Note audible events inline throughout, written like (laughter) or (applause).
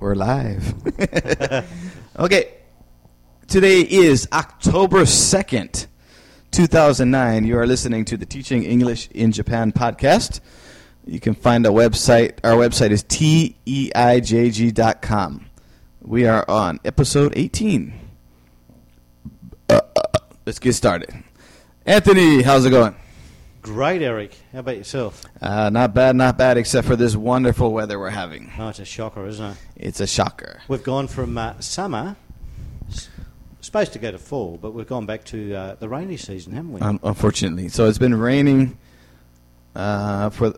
We're live. (laughs) okay. Today is October 2nd, 2009. You are listening to the Teaching English in Japan podcast. You can find a website. Our website is teijg.com. We are on episode 18. Uh, uh, let's get started. Anthony, how's it going? Great, Eric. How about yourself? Uh, not bad, not bad, except for this wonderful weather we're having. Oh, it's a shocker, isn't it? It's a shocker. We've gone from uh, summer, s- supposed to go to fall, but we've gone back to uh, the rainy season, haven't we? Un- unfortunately. So it's been raining uh, for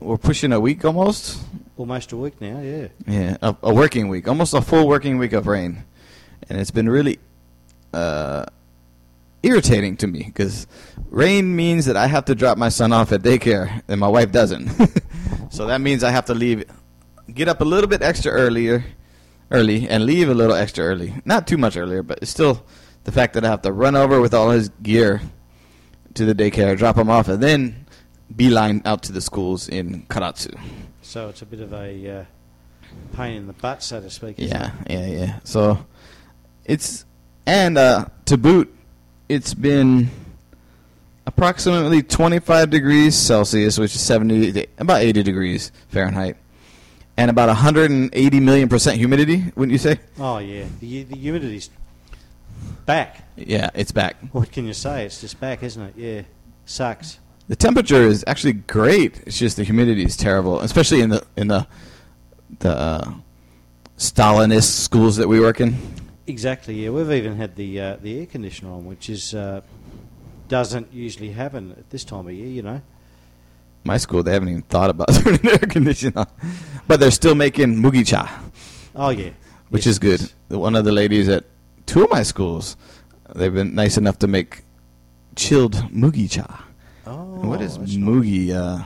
we're pushing a week almost. Almost a week now, yeah. Yeah, a, a working week, almost a full working week of rain, and it's been really uh, irritating to me because rain means that I have to drop my son off at daycare, and my wife doesn't. (laughs) so that means I have to leave, get up a little bit extra earlier, early, and leave a little extra early. Not too much earlier, but it's still the fact that I have to run over with all his gear to the daycare, drop him off, and then beeline out to the schools in Karatsu. So it's a bit of a uh, pain in the butt, so to speak. Yeah, it? yeah, yeah. So it's and uh, to boot, it's been approximately 25 degrees Celsius, which is 70 about 80 degrees Fahrenheit, and about 180 million percent humidity. Wouldn't you say? Oh, yeah. The, the humidity's back. Yeah, it's back. What can you say? It's just back, isn't it? Yeah. Sucks. The temperature is actually great. It's just the humidity is terrible, especially in the in the the uh, Stalinist schools that we work in. Exactly, yeah. We've even had the uh, the air conditioner on, which is uh, doesn't usually happen at this time of year, you know. My school, they haven't even thought about (laughs) turning air conditioning on, but they're still making mugi cha. Oh, yeah. which Yes, is good. yes. One of the ladies at two of my schools, they've been nice enough to make chilled mugi cha. Oh, And what is mugi? Uh,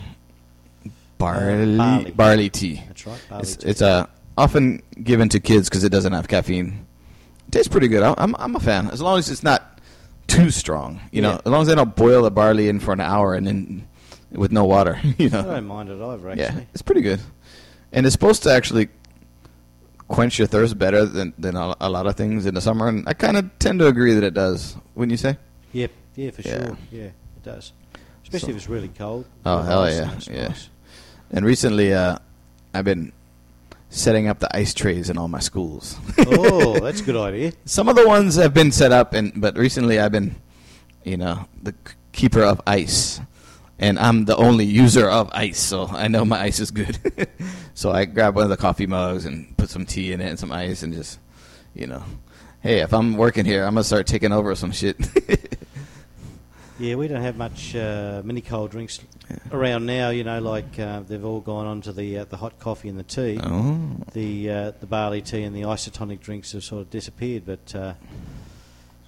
barley, barley. barley tea. That's right. barley It's, tea. it's uh, often given to kids because it doesn't have caffeine. Tastes pretty good. I- I'm I'm a fan as long as it's not too strong. You know, Yeah. as long as they don't boil the barley in for an hour and then with no water. (laughs) You know, I don't mind it either, actually. yeah, it's pretty good, and it's supposed to actually quench your thirst better than than a, a lot of things in the summer. And I kind of tend to agree that it does. Wouldn't you say? Yep, yeah, for Yeah. sure. Yeah, it does. Especially So- if it's really cold. Oh, hell yeah, yeah. nice. And recently, uh, I've been setting up the ice trays in all my schools. oh, (laughs) that's a good idea. Some of the ones have been set up, and but recently I've been, you know, the keeper of ice, and I'm the only user of ice, so I know my ice is good. (laughs) so I grab one of the coffee mugs and put some tea in it and some ice, and just, you know, hey, if I'm working here, I'm gonna start taking over some shit. (laughs) Yeah, we don't have much uh, mini cold drinks around now. You know, like uh, they've all gone on to the uh, the hot coffee and the tea. oh, The uh, the barley tea and the isotonic drinks have sort of disappeared. But uh,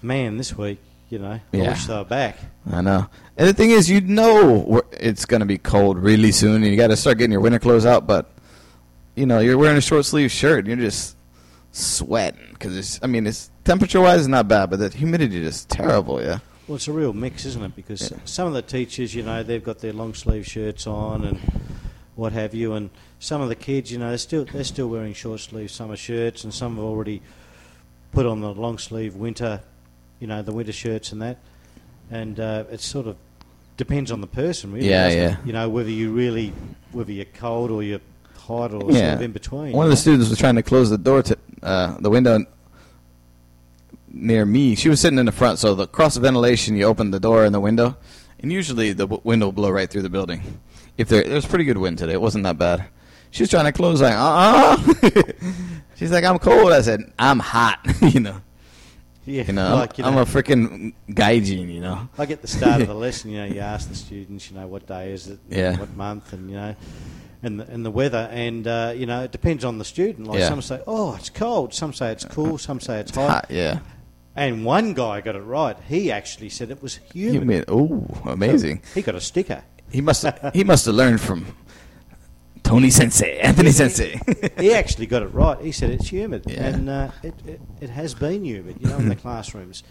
man, this week, you know, I wish they were back. I know. And the thing is, you know it's going to be cold really soon, and you got to start getting your winter clothes out. But you know, you're wearing a short sleeve shirt, and you're just sweating because it's. I mean, it's temperature wise, it's not bad, but the humidity is terrible. Yeah. Well, it's a real mix, isn't it? Because Yeah. some of the teachers, you know, they've got their long sleeve shirts on and what have you, and some of the kids, you know, they're still they're still wearing short sleeve summer shirts, and some have already put on the long sleeve winter, you know, the winter shirts and that, and uh, it sort of depends on the person, really. Yeah, it? yeah. You know, whether you really whether you're cold or you're hot or sort Yeah. of in between. One of the students was trying to close the door to uh, the window near me. She was sitting in the front, so the cross ventilation, you open the door and the window, and usually the w- window will blow right through the building. If there, there was pretty good wind today, it wasn't that bad. She was trying to close, like, uh uh (laughs) She's like, I'm cold. I said, I'm hot. (laughs) you know, yeah, you know, like, you I'm know, a freaking gaijin. You know, Like at the start of the (laughs) lesson, you know, you ask the students, you know, what day is it, Yeah. what month, and you know, and the, and the weather, and uh, you know, it depends on the student. Like Yeah. some say, oh, it's cold. Some say it's cool. Some say it's hot. hot. Yeah, And one guy got it right. He actually said it was humid. humid. Oh, amazing. He got a sticker. He must he must have learned from Tony Sensei, Anthony Sensei. (laughs) he actually got it right. He said it's humid, Yeah. and uh, it, it it has been humid. You know, in the (laughs) classrooms,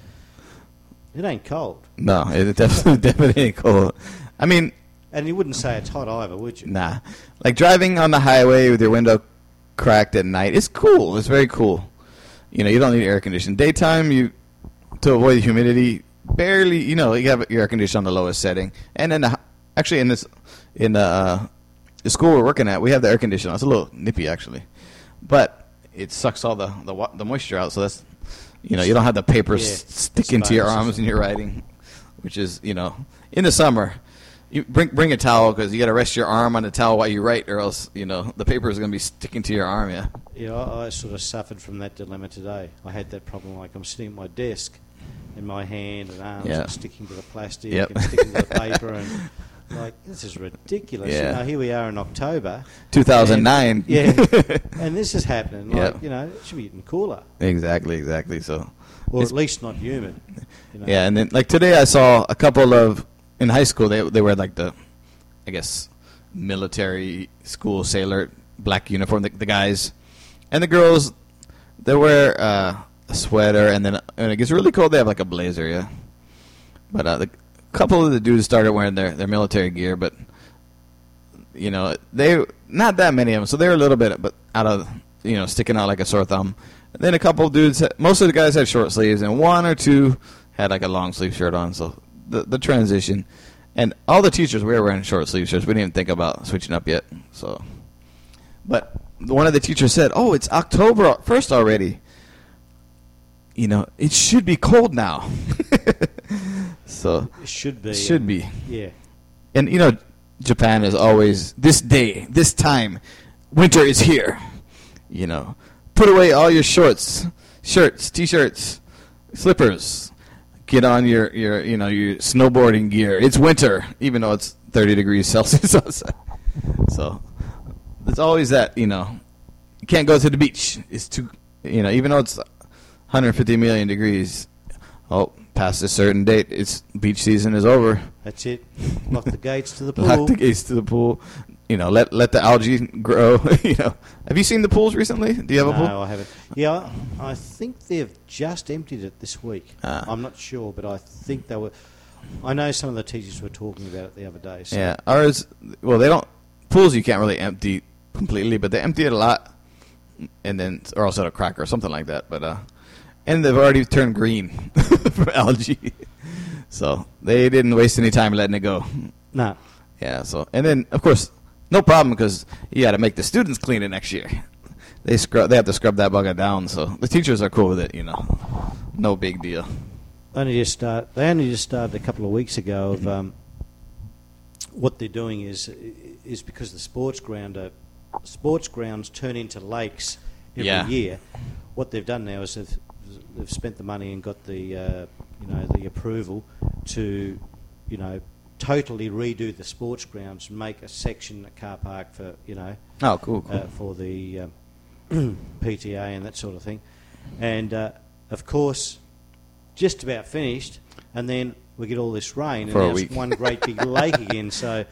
it ain't cold, no, it (laughs) definitely definitely ain't cold. I mean, and you wouldn't say it's hot either, would you? nah. Like driving on the highway with your window cracked at night. It's cool. It's very cool. You know, you don't need air conditioning. Daytime, you to avoid the humidity. Barely, you know, you have your air conditioning on the lowest setting, and then the, actually in this in the, uh, the school we're working at, we have the air conditioner. It's a little nippy actually, but it sucks all the the, the moisture out. So that's you know you don't have the paper Yeah, sticking to your arms when you're writing, which is you know in the summer. You bring bring a towel because you got to rest your arm on the towel while you write, or else you know the paper is going to be sticking to your arm. Yeah. Yeah, I, I sort of suffered from that dilemma today. I had that problem like I'm sitting at my desk and my hand and arms Yeah. are sticking to the plastic Yep. and sticking to the (laughs) paper and like this is ridiculous. Yeah. You know, here we are in October. 2009. And, yeah. (laughs) and this is happening. Like, Yep. you know, it should be getting cooler. exactly, exactly. So Or It's- at least not humid. You know. Yeah, and then like today I saw a couple of in high school they they wear like the I guess military school sailor black uniform the, the guys. And the girls they wear uh, a sweater and then when it gets really cold they have like a blazer yeah. But uh, the couple of the dudes started wearing their their military gear but you know they not that many of them so they were a little bit but out of you know sticking out like a sore thumb. And then a couple of dudes most of the guys had short sleeves and one or two had like a long sleeve shirt on so the the transition and all the teachers we were wearing short sleeve shirts we didn't even think about switching up yet so but one of the teachers said oh it's october 1st already you know it should be cold now (laughs) so It should be. it should um, be Yeah. and you know Japan is always this day, this time, winter is here. You know, put away all your shorts, shirts, t-shirts, slippers. Get on your your you know your snowboarding gear. It's winter, even though it's 30 degrees Celsius (laughs) outside. So it's always that you know you can't go to the beach. It's too you know even though it's 150 million degrees. Oh, past a certain date, it's beach season is over. That's it. Lock (laughs) the gates to the pool. Lock the gates to the pool. You know, let let the algae grow. (laughs) you know, have you seen the pools recently? Do you have a pool? no. I haven't. Yeah, I I think they've just emptied it this week. Ah. I'm not sure, but I think they were. I know some of the teachers were talking about it the other day. So Yeah, ours. Well, they don't pools. You can't really empty completely, but they empty it a lot, and then or else it'll crack or something like that. But uh, and they've already turned green (laughs) for algae, so they didn't waste any time letting it go. No, Yeah. So and then of course no problem because you got to make the students clean it next year. They scrub. They have to scrub that bugger down. So the teachers are cool with it. You know, no big deal. only just start. They only just started a couple of weeks ago Mm-hmm. of um, what they're doing is is because the sports ground are, sports grounds turn into lakes every Yeah. year. What they've done now is they've they've spent the money and got the uh, you know the approval to you know totally redo the sports grounds, make a section a car park for you know Oh, cool. cool. uh, for the um, (clears throat) PTA and that sort of thing. And uh, of course, just about finished, and then we get all this rain, For and it's one great big (laughs) lake again. So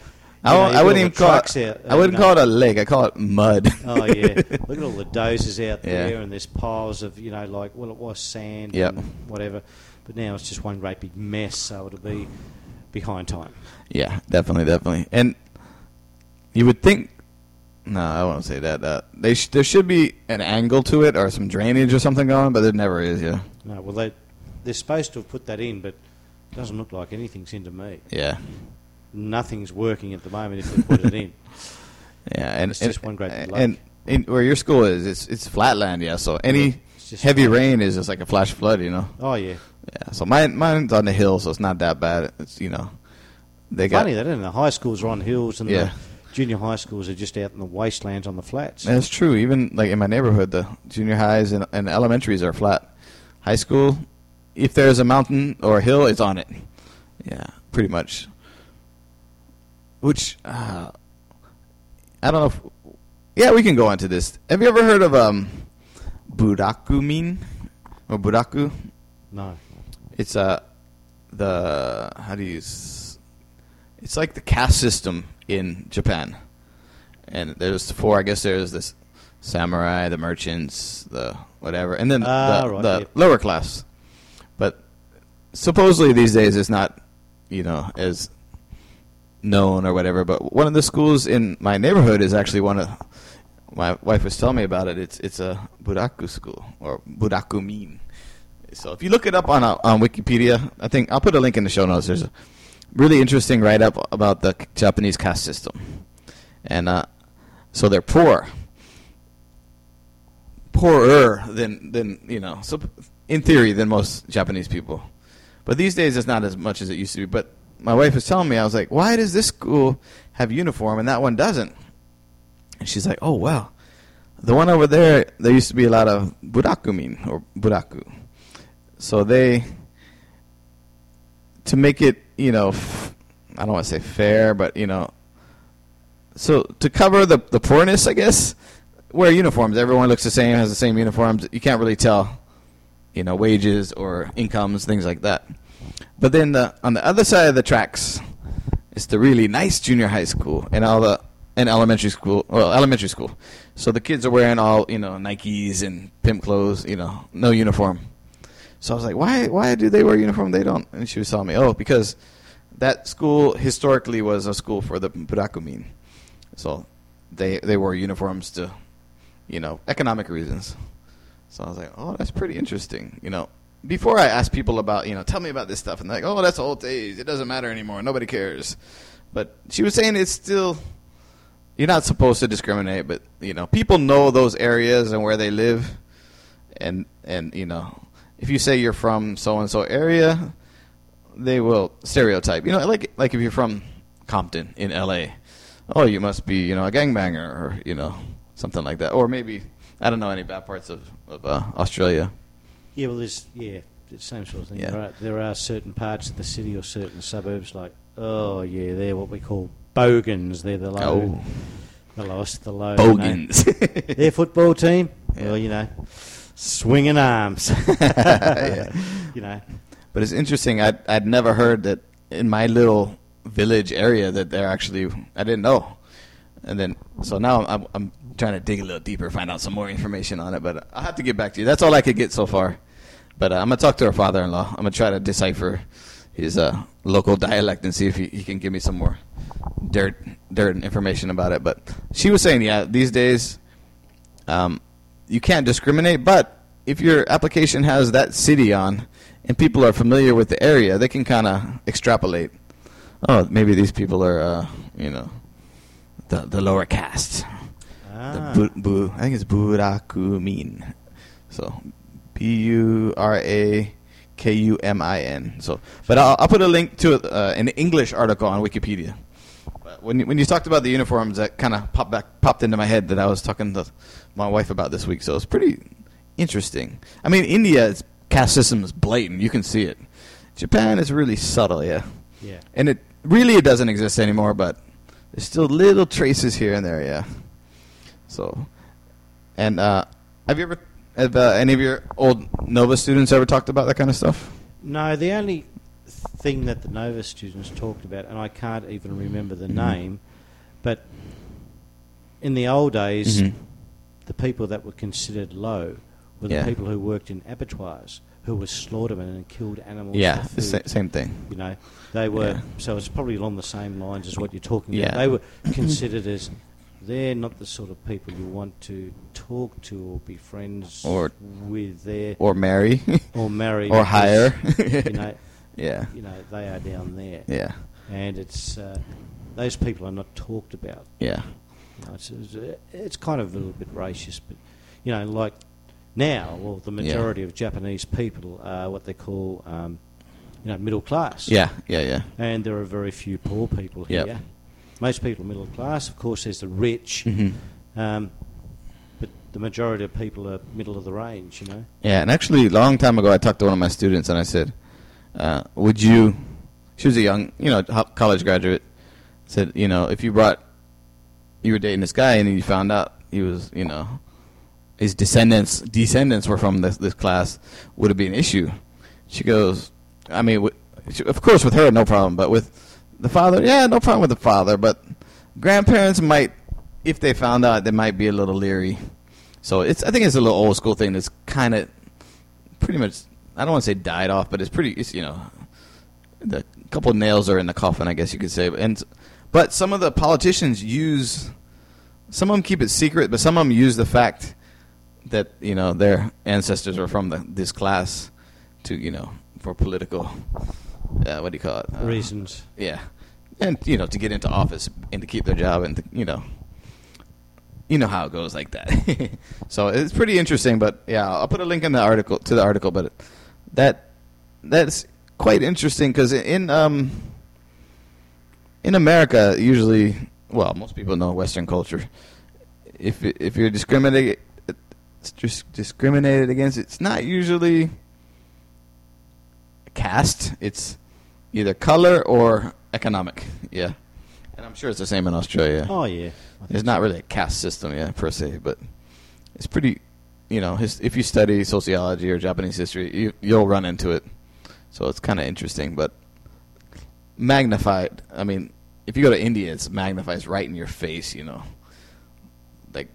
I, know, I wouldn't even call it. out, uh, I wouldn't know. call it a lake. I call it mud. (laughs) Oh yeah, (laughs) look at all the dozers out Yeah. there, and there's piles of you know like well it was sand Yep. and whatever, but now it's just one great big mess. So it'll be behind time. Yeah, definitely, definitely. And you would think, no, I won't say that. Uh, they sh- there should be an angle to it or some drainage or something going, but there never is. Yeah, No, well they they're supposed to have put that in, but it doesn't look like anything's into me. yeah, nothing's working at the moment if they put it in. (laughs) yeah. And It's and, just one great big and, in, where your school is, it's it's flatland. Yeah, so any heavy flat. rain is just like a flash flood. You know. Oh yeah, Yeah. So mine mine's on the hill, so it's not that bad. It's you know, they got funny that it? The high schools are on hills and Yeah. the junior high schools are just out in the wastelands on the flats. That's true. Even like in my neighborhood, the junior highs and, and elementaries are flat. High school, if there's a mountain or a hill, it's on it. Yeah, pretty much. Which uh, I don't know. if... Yeah, we can go into this. Have you ever heard of um, burakumin or buraku? No, It's uh, the how do you? s- It's like the caste system in Japan, and there's four. I guess there's this samurai, the merchants, the whatever, and then Ah, the, right, the yep. lower class. But supposedly these days it's not, you know, as known or whatever. But one of the schools in my neighborhood is actually one of my wife was telling me about it. It's it's a buraku school or burakumin. So if you look it up on uh, on Wikipedia, I think I'll put a link in the show notes. There's a really interesting write up about the Japanese caste system, and uh, so they're poor, poorer than than you know. So in theory, than most Japanese people, but these days it's not as much as it used to be. But my wife was telling me, I was like, why does this school have uniform and that one doesn't? And she's like, oh well, the one over there, there used to be a lot of burakumin or buraku, so they to make it, you know, I don't want to say fair, but you know, so to cover the the poorness, I guess, wear uniforms. Everyone looks the same, has the same uniforms. You can't really tell, you know, wages or incomes, things like that. But then the on the other side of the tracks is the really nice junior high school and all the and elementary school, well, elementary school. So the kids are wearing all you know Nikes and pimp clothes, you know, no uniform. So I was like, why why do they wear uniform? They don't. And she was telling me, oh, because that school historically was a school for the burakumin. So they they wore uniforms to, you know, economic reasons. So I was like, oh, that's pretty interesting. You know, before I ask people about, you know, tell me about this stuff, and they're like, oh, that's old days. It doesn't matter anymore. Nobody cares. But she was saying it's still, you're not supposed to discriminate, but you know, people know those areas and where they live, and and you know, if you say you're from so and so area, they will stereotype. You know, like like if you're from Compton in L.A. Oh, you must be you know a gangbanger or you know something like that, or maybe I don't know any bad parts of of uh, Australia. Yeah, well, there's yeah, the same sort of thing. Yeah. There, are, there are certain parts of the city or certain suburbs like oh yeah, they're what we call bogans. They're the low, Oh, the lowest, the low. you know. bogans. Their football team. (laughs) Yeah. Well, you know, swinging arms. (laughs) Yeah. You know, But it's interesting. I'd I'd never heard that in my little village area that they're actually. I didn't know, and then so now I'm I'm trying to dig a little deeper, find out some more information on it. But I'll have to get back to you. That's all I could get so far. But uh, I'm gonna talk to her father-in-law. I'm gonna try to decipher his uh, local dialect and see if he, he can give me some more dirt dirt information about it. But she was saying, yeah, these days um, you can't discriminate, but if your application has that city on and people are familiar with the area, they can kind of extrapolate. Oh, maybe these people are, uh, you know, the the lower caste. ah, The bu, bu, I think it's burakumin. So B U R A K U M I N. So, but I'll, I'll put a link to uh, an English article on Wikipedia. But when you, when you talked about the uniforms, that kind of popped back popped into my head that I was talking to my wife about this week. So it's pretty interesting. I mean, India's caste system is blatant. You can see it. Japan is really subtle, yeah. yeah. And it really it doesn't exist anymore, but there's still little traces here and there, yeah. So, and uh, have you ever have uh, any of your old Nova students ever talked about that kind of stuff? No, the only thing that the Nova students talked about, and I can't even remember the Mhm. name, but in the old days, Mhm. The people that were considered low were the Yeah. people who worked in abattoirs, who were slaughtermen and killed animals. Yeah, for the sa- same thing. You know, they were Yeah. so it's probably along the same lines as what you're talking Yeah. about. They were considered as they're not the sort of people you want to talk to or be friends Or- with. There Or marry, (laughs) or marry or because, hire. you know, (laughs) yeah, you know they are down there, yeah, and it's uh, those people are not talked about. yeah, Know, it's, it's, it's kind of a little bit racist, but you know, like now, well, the majority of Japanese people are what they call, um, you know, middle class. yeah, yeah, yeah. And there are very few poor people Yep. here. Most people are middle class. Of course, there's the rich, hmm um, but the majority of people are middle of the range. You know. Yeah, and actually, a long time ago, I talked to one of my students, and I said, uh, "Would you?" She was a young, you know, college graduate. Said, you know, if you brought, you were dating this guy, and then you found out he was, you know, his descendants descendants were from this this class, would it be an issue? She goes, I mean, of course, with her, no problem, but with the father, yeah, no problem with the father, but grandparents might, if they found out, they might be a little leery. So it's I think it's a little old school thing that's kind of pretty much I don't want to say died off, but it's pretty it's you know the couple nails are in the coffin, I guess you could say. And but some of the politicians use some of them keep it secret, but some of them use the fact that you know their ancestors are from the, this class to you know for political uh, what do you call it Uh, Reasons. yeah, and you know to get into office and to keep their job and to, you know you know how it goes like that. (laughs) so it's pretty interesting, but yeah, I'll put a link in the article to the article, but that that's quite interesting because in um in America usually well most people know Western culture if if you're discriminated just discriminated against it's not usually caste it's either color or economic yeah and I'm sure it's the same in Australia Oh yeah. There's not really a caste system, yeah, per se, but it's pretty, you know, his, if you study sociology or Japanese history, you, you'll run into it. So it's kind of interesting, but magnified. I mean, if you go to India, it's magnified it's right in your face, you know. Like,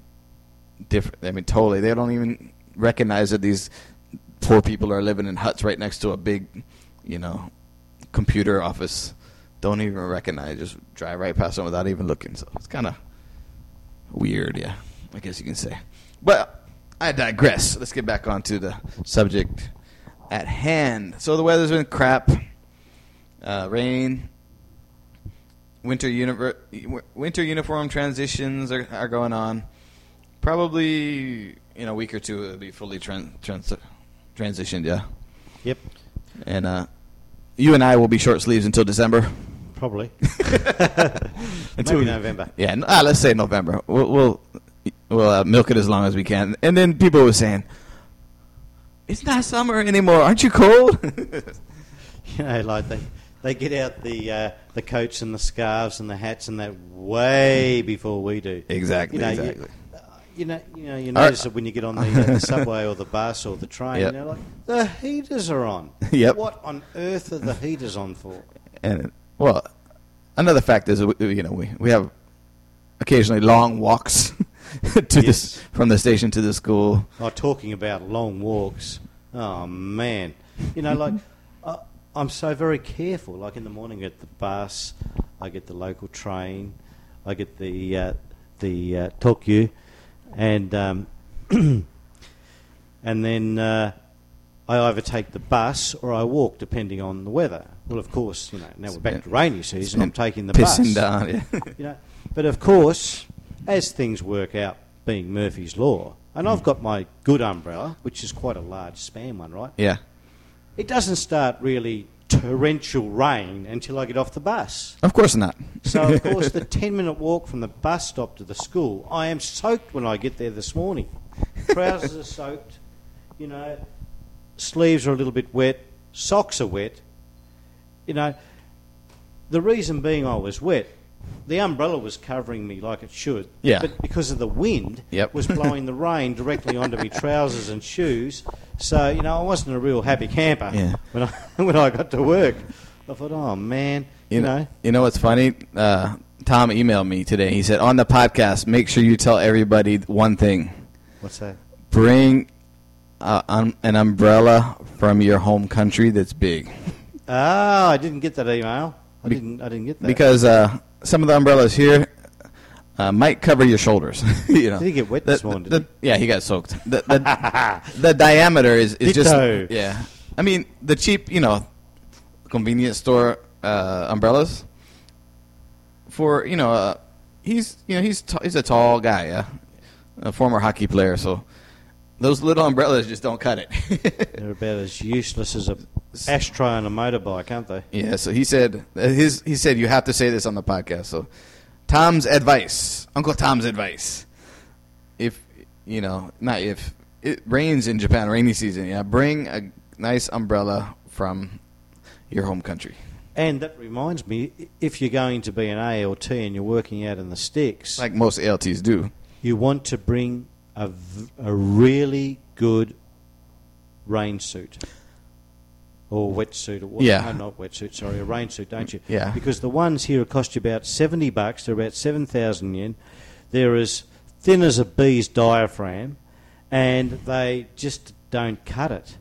different. I mean, totally. They don't even recognize that these poor people are living in huts right next to a big, you know, computer office. Don't even recognize. Just drive right past them without even looking. So it's kind of weird, yeah. I guess you can say. But I digress. Let's get back onto the subject at hand. So the weather's been crap. Uh, rain. Winter univer- winter uniform transitions are, are going on. Probably in a week or two it'll be fully tran- trans- transitioned, yeah. Yep. And uh, you and I will be short sleeves until December. Probably. (laughs) Until Maybe November. Yeah, ah, let's say November. We'll we'll, we'll uh, milk it as long as we can. And then people were saying, "It's not summer anymore. Aren't you cold?" (laughs) (laughs) You know, like they they get out the uh, the coats and the scarves and the hats and that way before we do. Exactly, You know, you- exactly. You, know, you know, you notice it when you get on the, uh, the subway or the bus or the train. Yep. You know, like the heaters are on. (laughs) Yep. What on earth are the heaters on for? and well, another fact is, you know, we we have occasionally long walks (laughs) to Yes. this from the station to the school. Oh, talking about long walks. Oh man, you know, like I'm so very careful. Like in the morning, I get the bus, I get the local train, I get the uh, the uh, kyuko, and um, (clears throat) and then uh, I either take the bus or I walk, depending on the weather. Well, of course, you know, now we're back to rainy season. I'm taking the bus. down. Yeah. (laughs) You know, but of course, as things work out, being Murphy's law, and I've got my good umbrella, which is quite a large span one, right? yeah. It doesn't start really torrential rain until I get off the bus. Of course not. So, of (laughs) course, the 10 minute walk from the bus stop to the school, I am soaked when I get there this morning. Trousers are soaked, you know, sleeves are a little bit wet, socks are wet. You know, the reason being I was wet, the umbrella was covering me like it should. Yeah. But because of the wind, Yep. was blowing the rain directly onto my trousers and shoes. So, you know, I wasn't a real happy camper Yeah. when, I, (laughs) when I got to work. I thought, oh, man, you, know. You know what's funny? Uh, Tom emailed me today. He said on the podcast, make sure you tell everybody one thing: What's that? bring uh, um, an umbrella from your home country that's big, Oh, I didn't get that email. I Be- didn't. I didn't get that. because uh, some of the umbrellas here uh, might cover your shoulders. (laughs) you know, Did he get wet this morning, the- did the- yeah, he got soaked. (laughs) The, the, the diameter is, is just yeah. I mean, the cheap, you know, convenience store uh, umbrellas for you know, uh, he's you know he's t- he's a tall guy, yeah, a former hockey player, so those little umbrellas just don't cut it. (laughs) They're about as useless as a ashtray on a motorbike, aren't they? Yeah, so he said uh, his he said you have to say this on the podcast. So Tom's advice, Uncle Tom's advice. If you know, not if it rains in Japan, rainy season, yeah, bring a nice umbrella from your home country. And that reminds me, if you're going to be an ALT and you're working out in the sticks, Like most ALTs do. you want to bring a, a really good rain suit. Or wetsuit, or what? Yeah. no, not wetsuit. Sorry, a rain suit, don't you? Yeah. Because the ones here cost you about seventy bucks. They're about seven thousand yen. They're as thin as a bee's diaphragm, and they just don't cut it.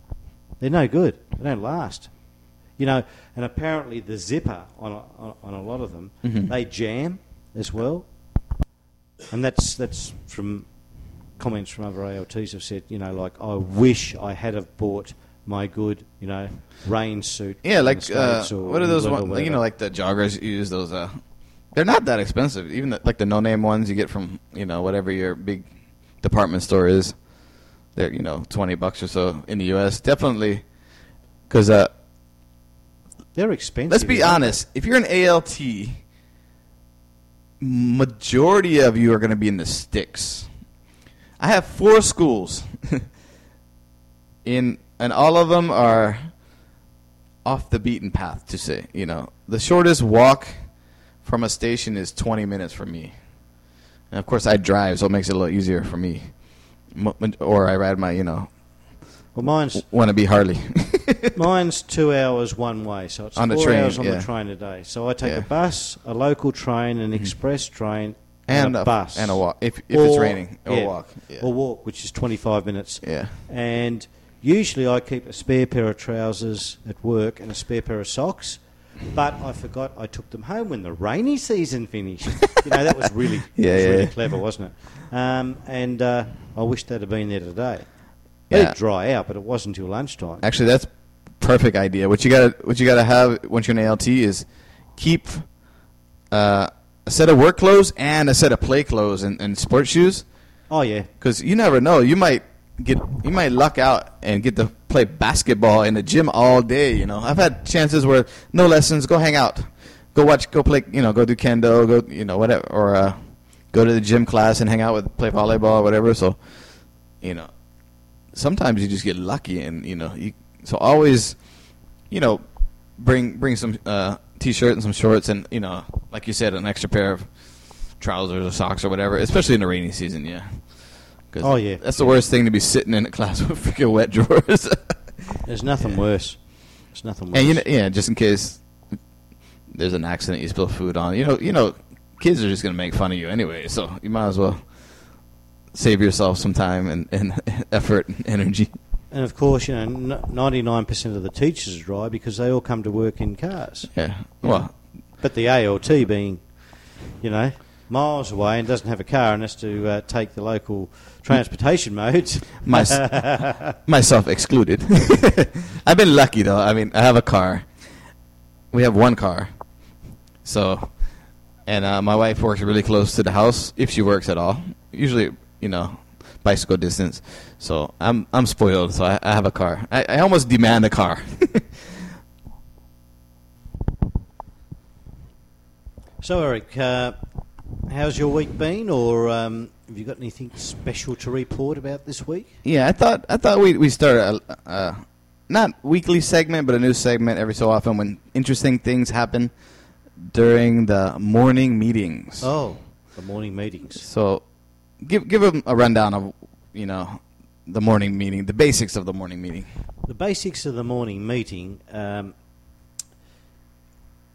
They're no good. They don't last. You know, and apparently the zipper on a, on, a lot of them, Mhm. they jam as well. and that's that's from comments from other ALTs have said, you know, like I wish I had have bought my good, you know, rain suit. Yeah, like uh, what are those ones? You know, like the joggers you use those. Uh, they're not that expensive. Even the, like the no-name ones you get from you know whatever your big department store is. They're you know twenty bucks or so in the U.S. Definitely, because uh, they're expensive. let's be honest. If you're an ALT, majority of you are going to be in the sticks. I have four schools, in and all of them are off the beaten path. To say, you know, the shortest walk from a station is 20 minutes for me, and of course I drive, so it makes it a little easier for me. Or I ride my, you know, Well, mine's want to be Harley. (laughs) mine's two hours one way, so it's On the four train, hours on yeah. the train a day. So I take Yeah. a bus, a local train, an mm-hmm. express train, and a, bus, and a walk if if it's raining or yeah, walk. Yeah. or walk, which is twenty five minutes. yeah. And usually I keep a spare pair of trousers at work and a spare pair of socks. But I forgot I took them home when the rainy season finished. you know that was really, (laughs) Yeah, was yeah, really clever, wasn't it? Um, and uh, I wish they'd have been there today. They Yeah. dry out, but it wasn't until lunchtime. Actually, that's perfect idea. What you got what you got to have once you're an ALT is keep uh, a set of work clothes and a set of play clothes and, and sports shoes Oh yeah, because you never know. You might get you might luck out and get to play basketball in the gym all day. You know, I've had chances where no lessons, go hang out, go watch, go play. You know, go do kendo, go you know whatever, or uh, go to the gym class and hang out with play volleyball or whatever. So, you know, sometimes you just get lucky, and you know, you so always, you know, bring bring some uh, t-shirt and some shorts, and you know, like you said, an extra pair of trousers or socks or whatever, especially in the rainy season. Yeah. 'Cause Oh, yeah. That's the worst thing to be sitting in a class (laughs) with freaking wet drawers. there's nothing worse. There's nothing worse. and you know, yeah, just in case there's an accident, you spill food on. You know, you know, kids are just gonna make fun of you anyway, so you might as well save yourself some time and, and (laughs) effort and energy. And of course, you know, ninety nine percent of the teachers are dry because they all come to work in cars. Yeah. Well, But the ALT being, you know, miles away and doesn't have a car and has to uh, take the local transportation modes. (laughs) My, (laughs) myself excluded. (laughs) I've been lucky though. I mean, I have a car. We have one car. So, and uh, my wife works really close to the house if she works at all. Usually, you know, bicycle distance. So I'm I'm spoiled. So I, I have a car. I, I almost demand a car. (laughs) So, Eric, uh, how's your week been, or um, have you got anything special to report about this week? yeah, I thought I thought we we start a, a not weekly segment, but a new segment every so often when interesting things happen during the morning meetings. Oh, the morning meetings. So, give give them a rundown of you know the morning meeting, the basics of the morning meeting. The basics of the morning meeting. Um,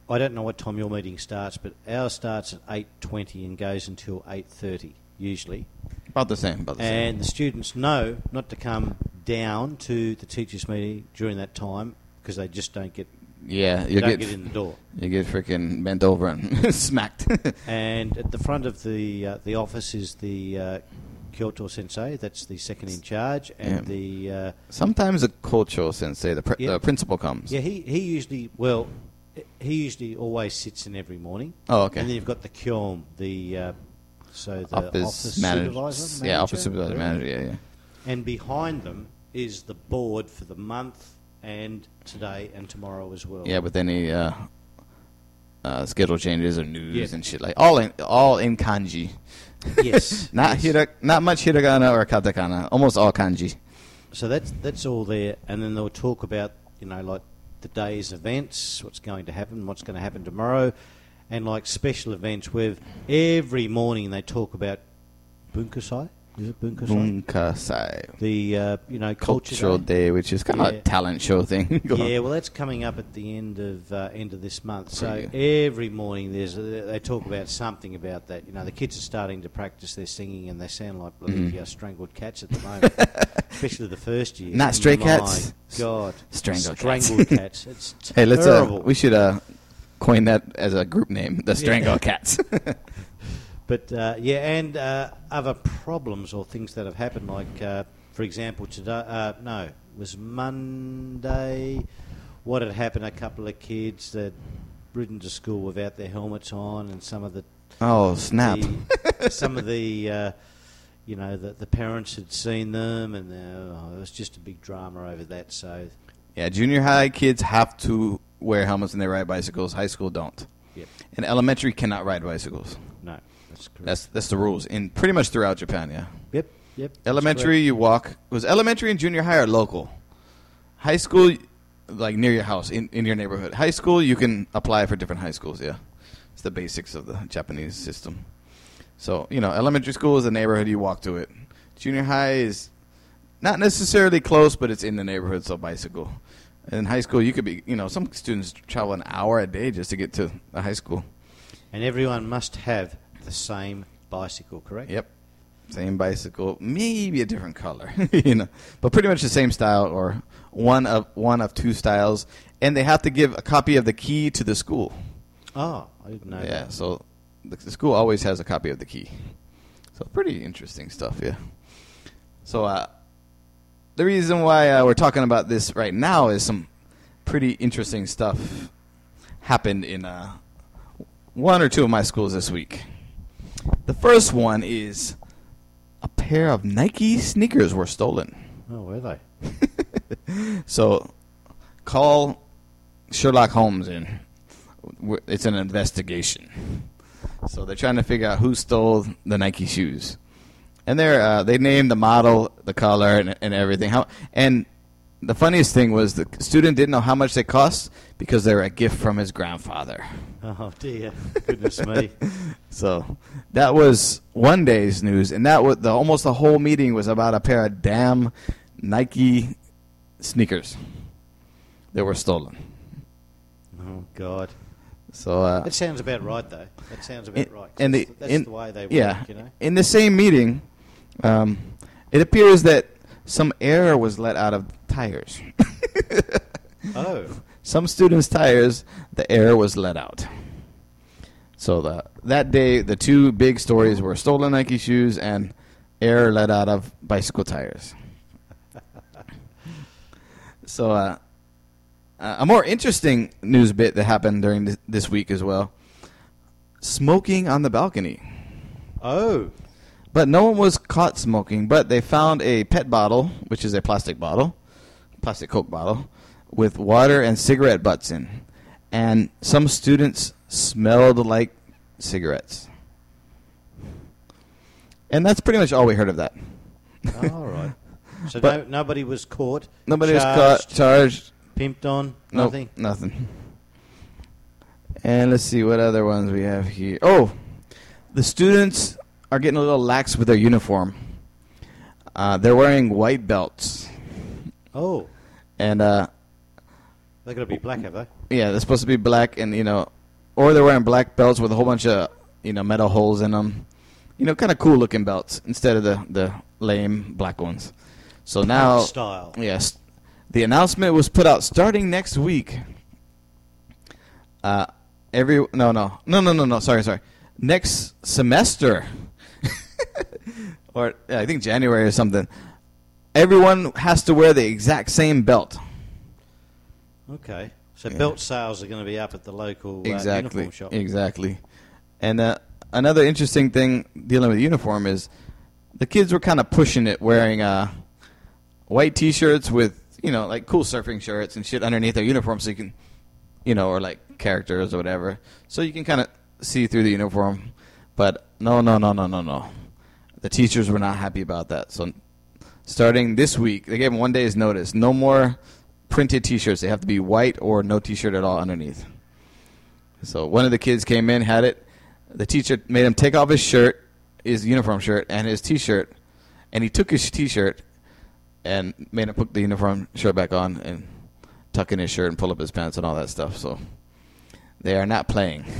I don't know what time your meeting starts, but ours starts at eight twenty and goes until eight thirty usually. About the same. About the same. And the students know not to come down to the teachers' meeting during that time because they just don't get. Yeah, you don't get, get in the door. you get freaking bent over and (laughs) smacked. (laughs) And at the front of the uh, the office is the uh, Kyoto Sensei. That's the second in charge, and Yeah. the uh, Sometimes a cultural sensei, the, pr- Yeah. the principal comes. yeah he he usually well he usually always sits in every morning. Oh, okay. And then you've got the Kyom, the uh, so the office, office, manager. supervisor, Yeah, office manager, supervisor manager. Yeah, yeah. And behind them is the board for the month and today and tomorrow as well. Yeah, with any uh, uh, schedule changes or news and shit like all in all in kanji. Yes. (laughs) Not yes. hira, not much hiragana or katakana. Almost all kanji. So that's that's all there, and then they'll talk about you know like the day's events, what's going to happen, what's going to happen tomorrow, and like special events. With every morning they talk about bunkasai. Is it bunkasai? Bunkasai. the uh, you know culture Cultural day. day, which is kind of Yeah. a talent show thing. (laughs) Yeah, well, that's coming up at the end of uh, end of this month. So every morning there's a, they talk about something about that. You know, the kids are starting to practice their singing, and they sound like bloody Mhm. uh, strangled cats at the moment, (laughs) especially the first year. Not stray My cats? God, Strangled cats. strangled (laughs) cats. It's Hey, let's uh, terrible. we should uh, coin that as a group name, the Strangle Yeah. Cats. But uh, yeah, and uh, other problems or things that have happened, like uh, for example, today. Uh, no, it was Monday. What had happened? A couple of kids that ridden to school without their helmets on, and some of the Oh snap! the- (laughs) some of the uh, you know the, the parents had seen them, and oh, it was just a big drama over that. So Yeah, junior high kids have to wear helmets when they ride bicycles. High school don't. Yep. And elementary cannot ride bicycles. That's correct. That's that's the rules in pretty much throughout Japan. Yeah. yep, yep. Elementary, you walk. Was elementary and junior high are local. High school, like near your house, in, in your neighborhood. High school, you can apply for different high schools. Yeah, it's the basics of the Japanese system. So you know, elementary school is the neighborhood. You walk to it. Junior high is not necessarily close, but it's in the neighborhood. So bicycle. And in high school, you could be. You know, some students travel an hour a day just to get to the high school. And everyone must have the same bicycle, correct? Yep. Same bicycle, maybe a different color, (laughs) you know, but pretty much the same style or one of one of two styles, and they have to give a copy of the key to the school. Oh, I didn't know. yeah, that. so the, the school always has a copy of the key. So pretty interesting stuff, yeah. So uh, the reason why uh, we're talking about this right now is some pretty interesting stuff happened in uh, one or two of my schools this week. The first one is a pair of Nike sneakers were stolen. Oh, were they? (laughs) So call Sherlock Holmes in. It's an investigation. So they're trying to figure out who stole the Nike shoes. And they're uh, they named the model, the color, and, and everything. How and the funniest thing was the student didn't know how much they cost because they were a gift from his grandfather. (laughs) Oh dear, (laughs) goodness me. (laughs) So that was one day's news, and that was the almost the whole meeting was about a pair of damn Nike sneakers that were stolen. Oh God, So uh, that sounds about right though. That sounds about in- right. and that's, the, that's in- the way they work, yeah, you know. in the same meeting, um, it appears that some air was let out of tires. Oh, some students' tires, the air was let out. So the, that day, the two big stories were stolen Nike shoes and air let out of bicycle tires. (laughs) so uh, uh, a more interesting news bit that happened during this, this week as well: smoking on the balcony. oh, But no one was caught smoking. But they found a PET bottle, which is a plastic bottle, plastic Coke bottle, with water and cigarette butts in. And some students smelled like cigarettes. And that's pretty much all we heard of that. all right. (laughs) So no, nobody was caught. Nobody was caught, charged. pimped on, Nope, nothing. nothing. And let's see what other ones we have here. Oh, the students are getting a little lax with their uniform. Uh, they're wearing white belts. Oh, And uh, they got to be black, have they? Yeah, they're supposed to be black, and you know, or they're wearing black belts with a whole bunch of you know metal holes in them. You know, kind of cool looking belts instead of the the lame black ones. So now, style. yes, the announcement was put out starting next week. Uh, every no no no no no no sorry sorry next semester, (laughs) or yeah, I think January or something. Everyone has to wear the exact same belt. Okay. So Yeah. belt sales are going to be up at the local uh, exactly. uniform shop. exactly. And uh, another interesting thing dealing with uniform is the kids were kind of pushing it wearing uh, white t-shirts with you know like cool surfing shirts and shit underneath their uniform so you can you know or like characters or whatever. So you can kind of see through the uniform. But no no no no no no. The teachers were not happy about that. So starting this week they gave them one day's notice. No more printed t-shirts they have to be white or no t-shirt at all underneath so one of the kids came in, had it. The teacher made him take off his shirt, his uniform shirt, and his T-shirt, and he took his T-shirt and made him put the uniform shirt back on and tuck in his shirt and pull up his pants and all that stuff. So they are not playing. (laughs)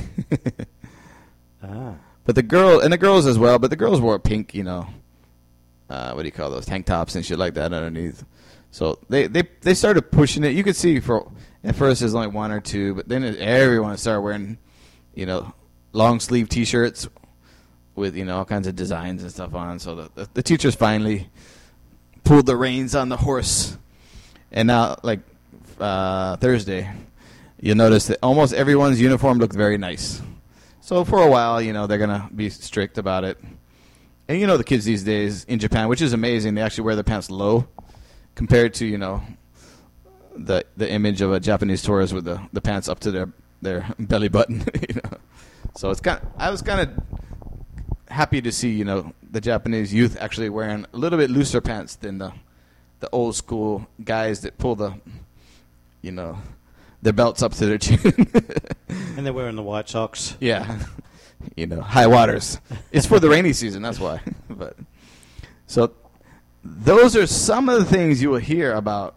Ah. but the girl and the girls as well. But the girls wore pink, you know, uh, what do you call those tank tops and shit like that underneath. So they they they started pushing it. You could see for at first there's only one or two, but then everyone started wearing, you know, long sleeve T-shirts with you know all kinds of designs and stuff on. So the the, the teachers finally pulled the reins on the horse, and now like uh, Thursday, you'll notice that almost everyone's uniform looked very nice. So for a while, you know, they're gonna be strict about it. And you know the kids these days in Japan, which is amazing, they actually wear their pants low compared to, you know, the the image of a Japanese tourist with the, the pants up to their their (laughs) belly button, (laughs) you know. So it's kind of, I was kind of happy to see, you know, the Japanese youth actually wearing a little bit looser pants than the the old school guys that pull the you know, their belts up to their (laughs) chin. And they're wearing the white socks. yeah. You know, high waters. It's for the rainy season, that's why. but so those are some of the things you will hear about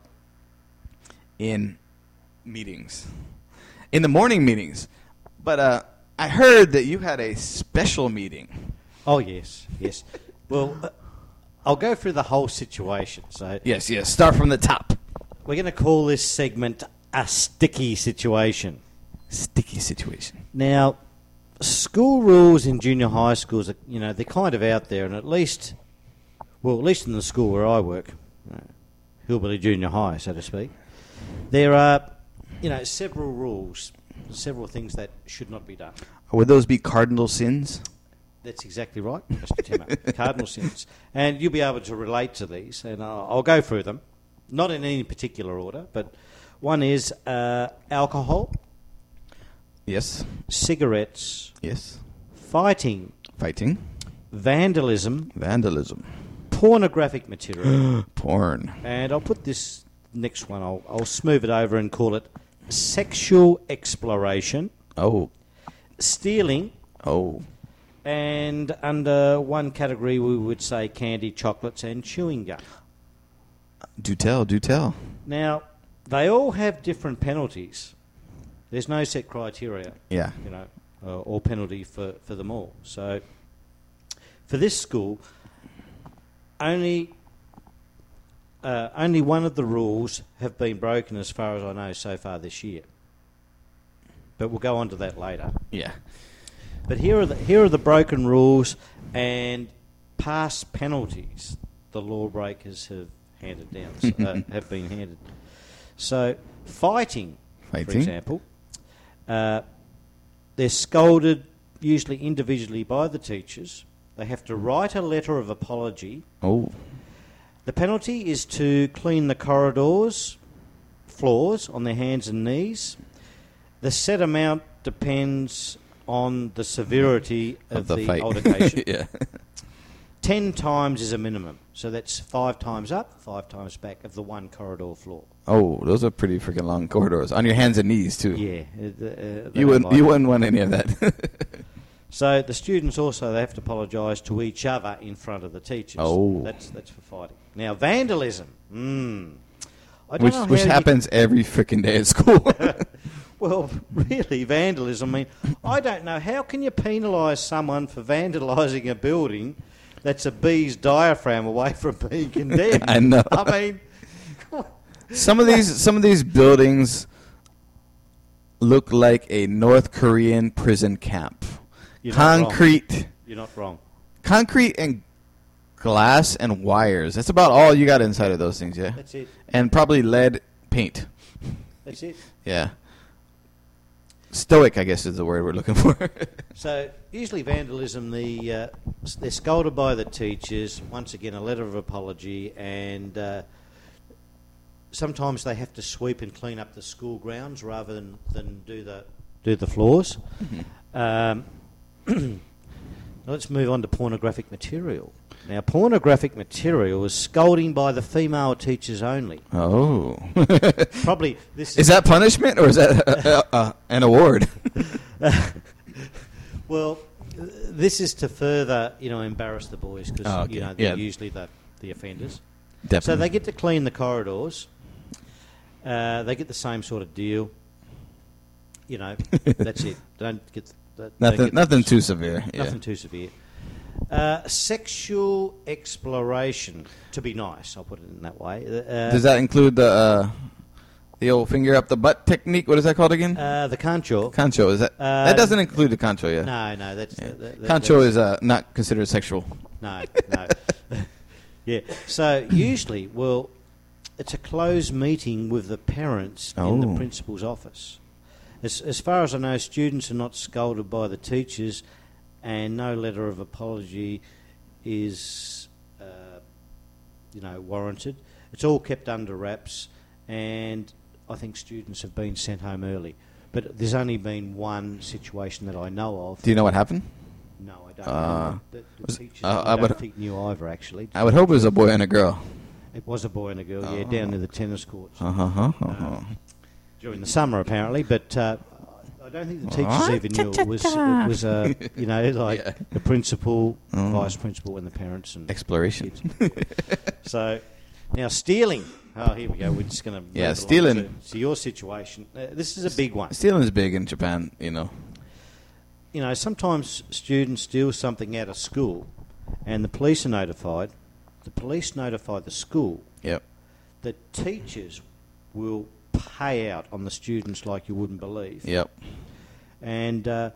in meetings. In the morning meetings. But uh I heard that you had a special meeting. Oh yes, yes. well, uh, I'll go through the whole situation. So Yes, yes. Start from the top. we're going to call this segment a sticky situation. Sticky situation. Now, school rules in junior high schools, are, you know, they're kind of out there, and at least, well, at least in the school where I work, uh, Hillbilly Junior High, so to speak, there are, you know, several rules, several things that should not be done. Would those be cardinal sins? That's exactly right, Mr. Timmer. (laughs) Cardinal sins. And you'll be able to relate to these, and I'll, I'll go through them. Not in any particular order, but one is uh, alcohol, Yes. cigarettes, Yes. fighting, Fighting. vandalism, Vandalism. Pornographic material, (gasps) Porn. and I'll put this next one, I'll, I'll smooth it over and call it sexual exploration, Oh. stealing, Oh. and under one category we would say candy, chocolates, and chewing gum. Do tell, do tell. Now, they all have different penalties. There's no set criteria, Yeah. you know, uh, or penalty for, for them all. So, for this school, only uh, only one of the rules have been broken, as far as I know, so far this year. But we'll go on to that later. Yeah. But here are the here are the broken rules and past penalties the lawbreakers have handed down, uh, (laughs) have been handed. So, fighting, for example, uh, they're scolded usually individually by the teachers. They have to write a letter of apology. Oh. The penalty is to clean the corridors, floors on their hands and knees. The set amount depends on the severity of, Of the, the, (laughs) altercation. yeah. Ten times is a minimum, so that's five times up, five times back of the one corridor floor. Oh, those are pretty freaking long corridors. On your hands and knees too. Yeah, uh, uh, You wouldn't like you it. wouldn't want any of that. (laughs) So the students also they have to apologise to each other in front of the teachers. Oh. that's that's for fighting. Now vandalism. Mm. I don't which know which you- happens every freaking day at school. (laughs) (laughs) Well, really, vandalism. I mean, I don't know. How can you penalise someone for vandalising a building that's a bee's diaphragm away from being condemned? (laughs) I know. I mean, some of these some of these buildings look like a North Korean prison camp. You're concrete you're not wrong. concrete and glass and wires. That's about all you got inside of those things, yeah. That's it. And probably lead paint. That's it. Yeah. Stoic, I guess, is the word we're looking for. (laughs) So usually vandalism, the uh, they're scolded by the teachers. Once again, a letter of apology, and uh, sometimes they have to sweep and clean up the school grounds rather than, than do the do the floors. Um, now (clears throat) let's move on to pornographic material. Now, pornographic material is scolding by the female teachers only. oh. (laughs) Probably this is that punishment or is that uh, uh, an award? (laughs) Well, this is to further, you know, embarrass the boys because Oh, okay. you know they're Yeah. usually the the offenders. Definitely. So they get to clean the corridors. Uh, they get the same sort of deal. You know, (laughs) that's it. Don't get that, nothing nothing too severe. Yeah. nothing too severe. Uh, sexual exploration, to be nice, I'll put it in that way. Uh, Does that include the uh, The old finger up the butt technique. What is that called again? Uh, the kancho. Kancho. Is that Uh, that doesn't include the kancho? Yeah. No, no, that's Yeah. that, that, kancho that's- is uh, not considered sexual. No, no. (laughs) yeah. So usually, well, it's a closed meeting with the parents in the Oh. principal's office. As, as far as I know, students are not scolded by the teachers, and no letter of apology is, uh, you know, warranted. It's all kept under wraps, and I think students have been sent home early. But there's only been one situation that I know of. Do you know what happened? No, I don't. Uh, know. The, the was- teachers, uh, I would- think knew either. Actually, I would hope it was a boy and a girl. it was a boy and a girl. Yeah, Oh. down near the tennis courts Uh huh. Uh huh. During the summer, apparently. But uh, I don't think the teachers even knew it was. It was uh, you know, (laughs) like Yeah. the principal, Oh. vice principal, and the parents and Exploration. so now stealing. Oh, here we go. We're just going to Yeah, stealing. To, to your situation. Uh, this is a big one. Stealing is big in Japan. You know. you know, sometimes students steal something out of school and the police are notified. The police notify the school. Yep. The teachers will pay out on the students like you wouldn't believe. Yep. And, uh,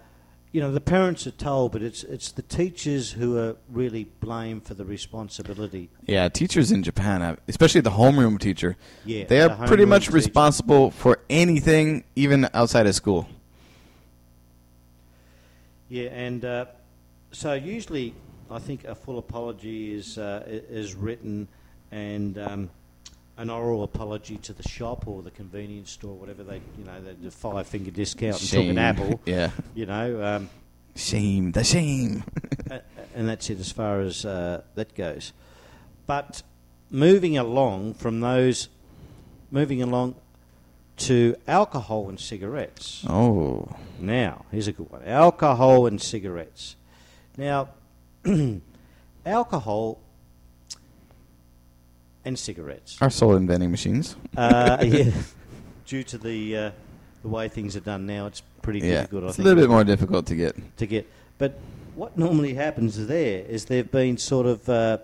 you know, the parents are told, but it's, it's the teachers who are really blamed for the responsibility. Yeah, teachers in Japan, have, especially the homeroom teacher, Yeah, they the are pretty much teacher. responsible for anything, even outside of school. Yeah, and uh, so usually I think a full apology is uh, is written, and um, an oral apology to the shop or the convenience store, whatever they you know the, five finger discount and took an apple, (laughs) Yeah. you know, um, Shame. The shame. (laughs) and that's it as far as uh, that goes. But moving along from those, moving along to alcohol and cigarettes. oh. Now, here's a good one alcohol and cigarettes. Now, (clears throat) alcohol and cigarettes. Our soul inventing machines. Uh, yeah, (laughs) due to the, uh, the way things are done now, it's pretty Yeah. difficult, I It's a little bit more difficult to get. to get. But what normally happens there is they've been sort of uh,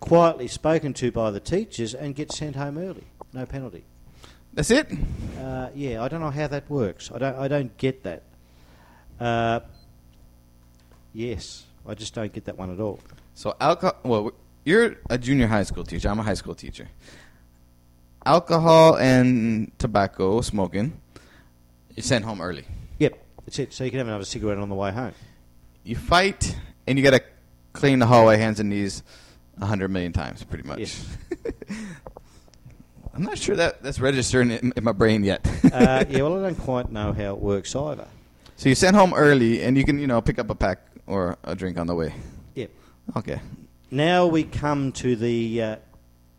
quietly spoken to by the teachers and get sent home early, no penalty. That's it? Uh, yeah, I don't know how that works. I don't. I don't get that. Uh, yes, I just don't get that one at all. So alcohol. Well, you're a junior high school teacher. I'm a high school teacher. Alcohol and tobacco smoking. You sent home early. Yep, that's it. So you can have another cigarette on the way home. You fight, and you got to clean the hallway, hands and knees, a hundred million times, pretty much. Yes. (laughs) I'm not sure that that's registering in, in my brain yet. Uh, (laughs) yeah, well, I don't quite know how it works either. so you sent home early, and you can, you know, pick up a pack or a drink on the way. Yep. Okay. Now we come to the uh,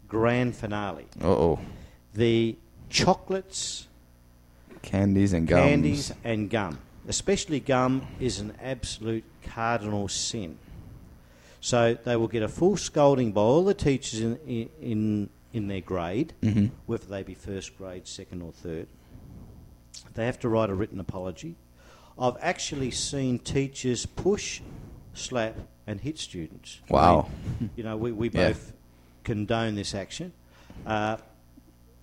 grand finale. Uh oh. The chocolates, Candies and gums. candies, and gum. Especially gum is an absolute cardinal sin. So they will get a full scolding by all the teachers in in in, in their grade, hmm whether they be first grade, second, or third. They have to write a written apology. I've actually seen teachers push, slap, and hit students. Wow. I mean, you know, we, we Yeah. both condone this action, uh,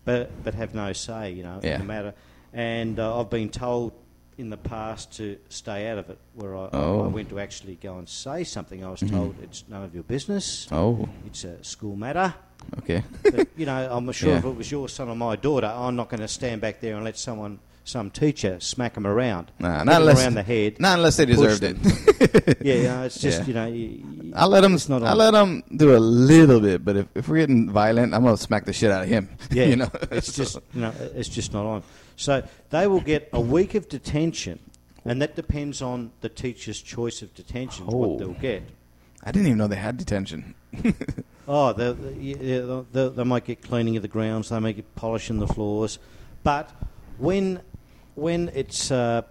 but but have no say. You know, Yeah. in the matter. And uh, I've been told in the past to stay out of it. Where I, Oh. I went to actually go and say something, I was Mhm. told it's none of your business. Oh. It's a school matter. Okay. But, you know, I'm sure Yeah. if it was your son or my daughter, I'm not going to stand back there and let someone, some teacher, smack them around, Nah, not unless around the head. not unless they deserved them. it. (laughs) Yeah, you know, it's just Yeah. you know. You, you- I'll let them. Not I'll let him do a little bit, but if, if we're getting violent, I'm gonna smack the shit out of him. (laughs) Yeah, you know. it's just (laughs) you know, it's just not on. So they will get a week of detention, and that depends on the teacher's choice of detention. Oh. What they'll oh. get. I didn't even know they had detention. Oh, they, they'll- they'll- they might get cleaning of the grounds. They may get polishing the floors, but when when it's uh,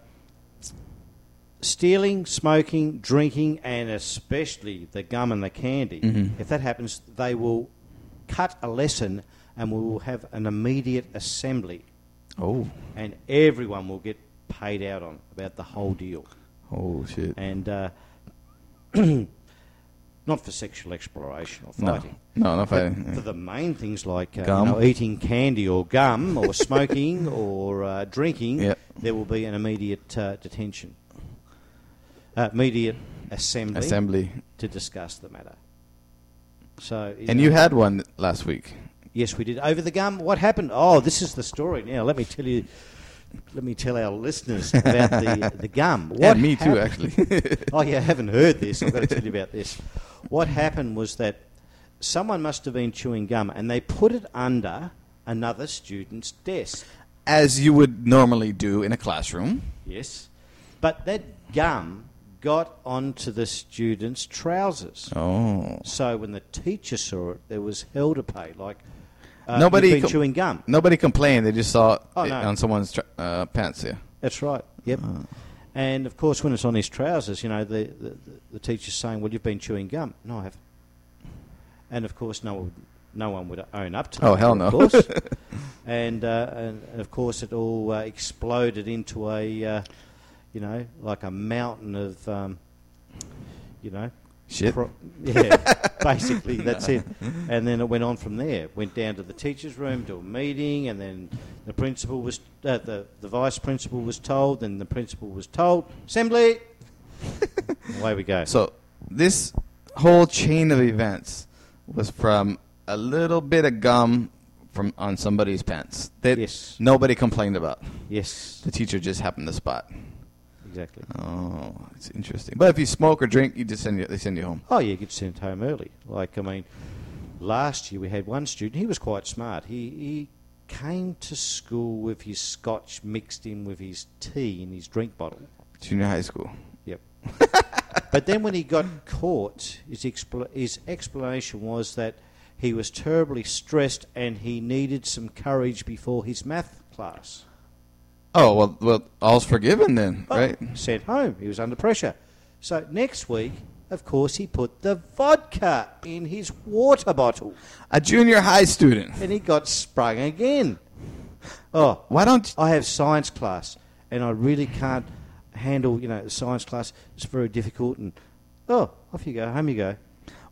stealing, smoking, drinking, and especially the gum and the candy, Mhm. if that happens, they will cut a lesson and we will have an immediate assembly, Oh. and everyone will get paid out on about the whole deal. Oh shit. And uh, (clears throat) not for sexual exploration or fighting. no, not But fighting. for the main things like uh. You know, eating candy or gum or (laughs) smoking or uh, drinking, Yep. there will be an immediate uh, detention, uh, immediate assembly, Assembly. to discuss the matter. So, And know, you had one last week. yes, we did over the gum. What happened? Oh, this is the story. Now, let me tell you. Let me tell our listeners about the (laughs) the gum. What and me too, actually. (laughs) Oh, you haven't heard (laughs) this. I've got to tell you about this. What happened was that someone must have been chewing gum and they put it under another student's desk. As you would normally do in a classroom. Yes. But that gum got onto the student's trousers. Oh. So when the teacher saw it, there was hell to pay. Like, uh, Nobody you've been com- chewing gum. Nobody complained. They just saw Oh, it no. on someone's tr- uh, pants. Yeah. That's right. Yep. And of course, when it's on his trousers, you know, the, the, the teacher's saying, "Well, you've been chewing gum." No, I haven't. And of course, no one, no one would own up to. Oh, it, hell Of no. course. (laughs) and, uh, and and of course, it all uh, exploded into a, uh, you know, like a mountain of, um, you know, Shit. Pro- (laughs) yeah, basically that's it. And then it went on from there. Went down to the teachers' room to a meeting, and then the principal was uh, the the vice principal was told, and the principal was told assembly. (laughs) Away we go. So this whole chain of events was from a little bit of gum from on somebody's pants that Yes. nobody complained about. yes, The teacher just happened to spot. Exactly. Oh, it's interesting. But if you smoke or drink, you just send you. They send you home. Oh, yeah, you get sent home early. Like I mean, last year we had one student. He was quite smart. He he came to school with his scotch mixed in with his tea in his drink bottle. Junior high school. Yep. (laughs) but then when he got caught, his, expl- his explanation was that he was terribly stressed and he needed some courage before his math class. Oh well, well, all's forgiven then, Oh, right? Sent home. He was under pressure. So next week, of course, he put the vodka in his water bottle A junior high student. and he got sprung again. Oh, Why don't? I have science class, and I really can't handle, you know, science class. It's very difficult, and oh, off you go, home you go.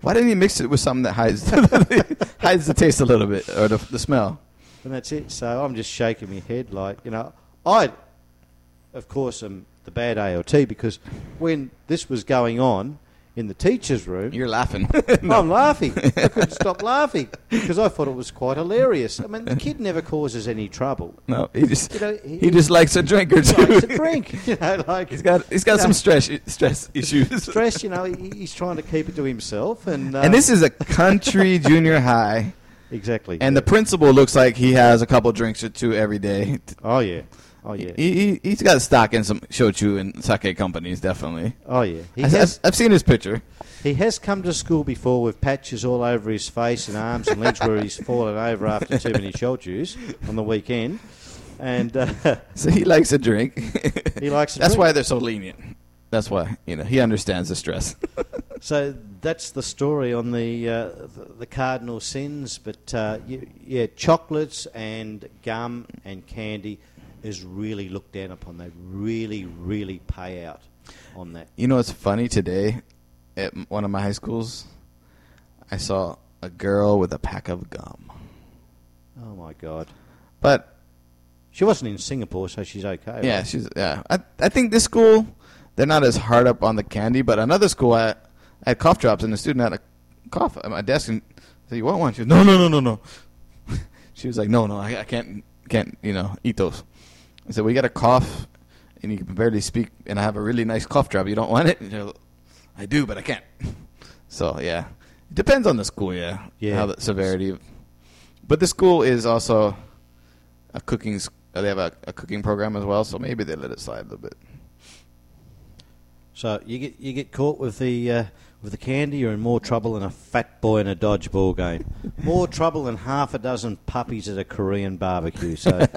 Why didn't you mix it with something that hides (laughs) hides the taste a little bit or the, the smell? And that's it. So I'm just shaking my head, like you know, I, of course, am the bad ALT because when this was going on in the teachers' room, You're laughing. (laughs) I'm laughing. I couldn't (laughs) stop laughing because I thought it was quite hilarious. I mean, the kid never causes any trouble. no, he just You know, he, just likes a drink or He two. likes a drink, you know, (laughs) like he's got he's got you know, some stress stress issues. stress. You know, he, he's trying to keep it to himself, and uh, And this is a country junior high, exactly. and the principal looks like he has a couple drinks or two every day. oh yeah, oh yeah, He, he he's got stock in some shochu and sake companies, definitely. oh yeah. He I, has have seen his picture. he has come to school before with patches all over his face and arms and legs where he's fallen over after too many (laughs) shochus on the weekend, and uh, (laughs) So he likes a drink. (laughs) he likes. A That's drink. why they're so lenient. That's why you know he understands the stress. So that's the story on the uh, the, cardinal sins. But uh, y- yeah, chocolates and gum and candy is really looked down upon. They really, really pay out on that. You know it's funny today? At one of my high schools, I saw a girl with a pack of gum. Oh my God! But She wasn't in Singapore, so she's okay. yeah, right? she's yeah. I I think this school they're not as hard up on the candy, but another school I, I had cough drops and the student had a cough at my desk and I said, "You want one?" She was, "No, no, no, no, no." (laughs) she was like, "No, no, I, I can't can't you know eat those." I said, "We got a cough and you can barely speak, and I have a really nice cough drop. You don't want it?" Goes, I do, but I can't. (laughs) So yeah, it depends on the school. Yeah, Yeah. how the severity. Of, but the school is also a cooking. uh, They have a, a cooking program as well, so maybe they let it slide a little bit. So you get you get caught with the uh, with the candy, you're in more trouble than a fat boy in a dodgeball game. More trouble than half a dozen puppies at a Korean barbecue. So. (laughs)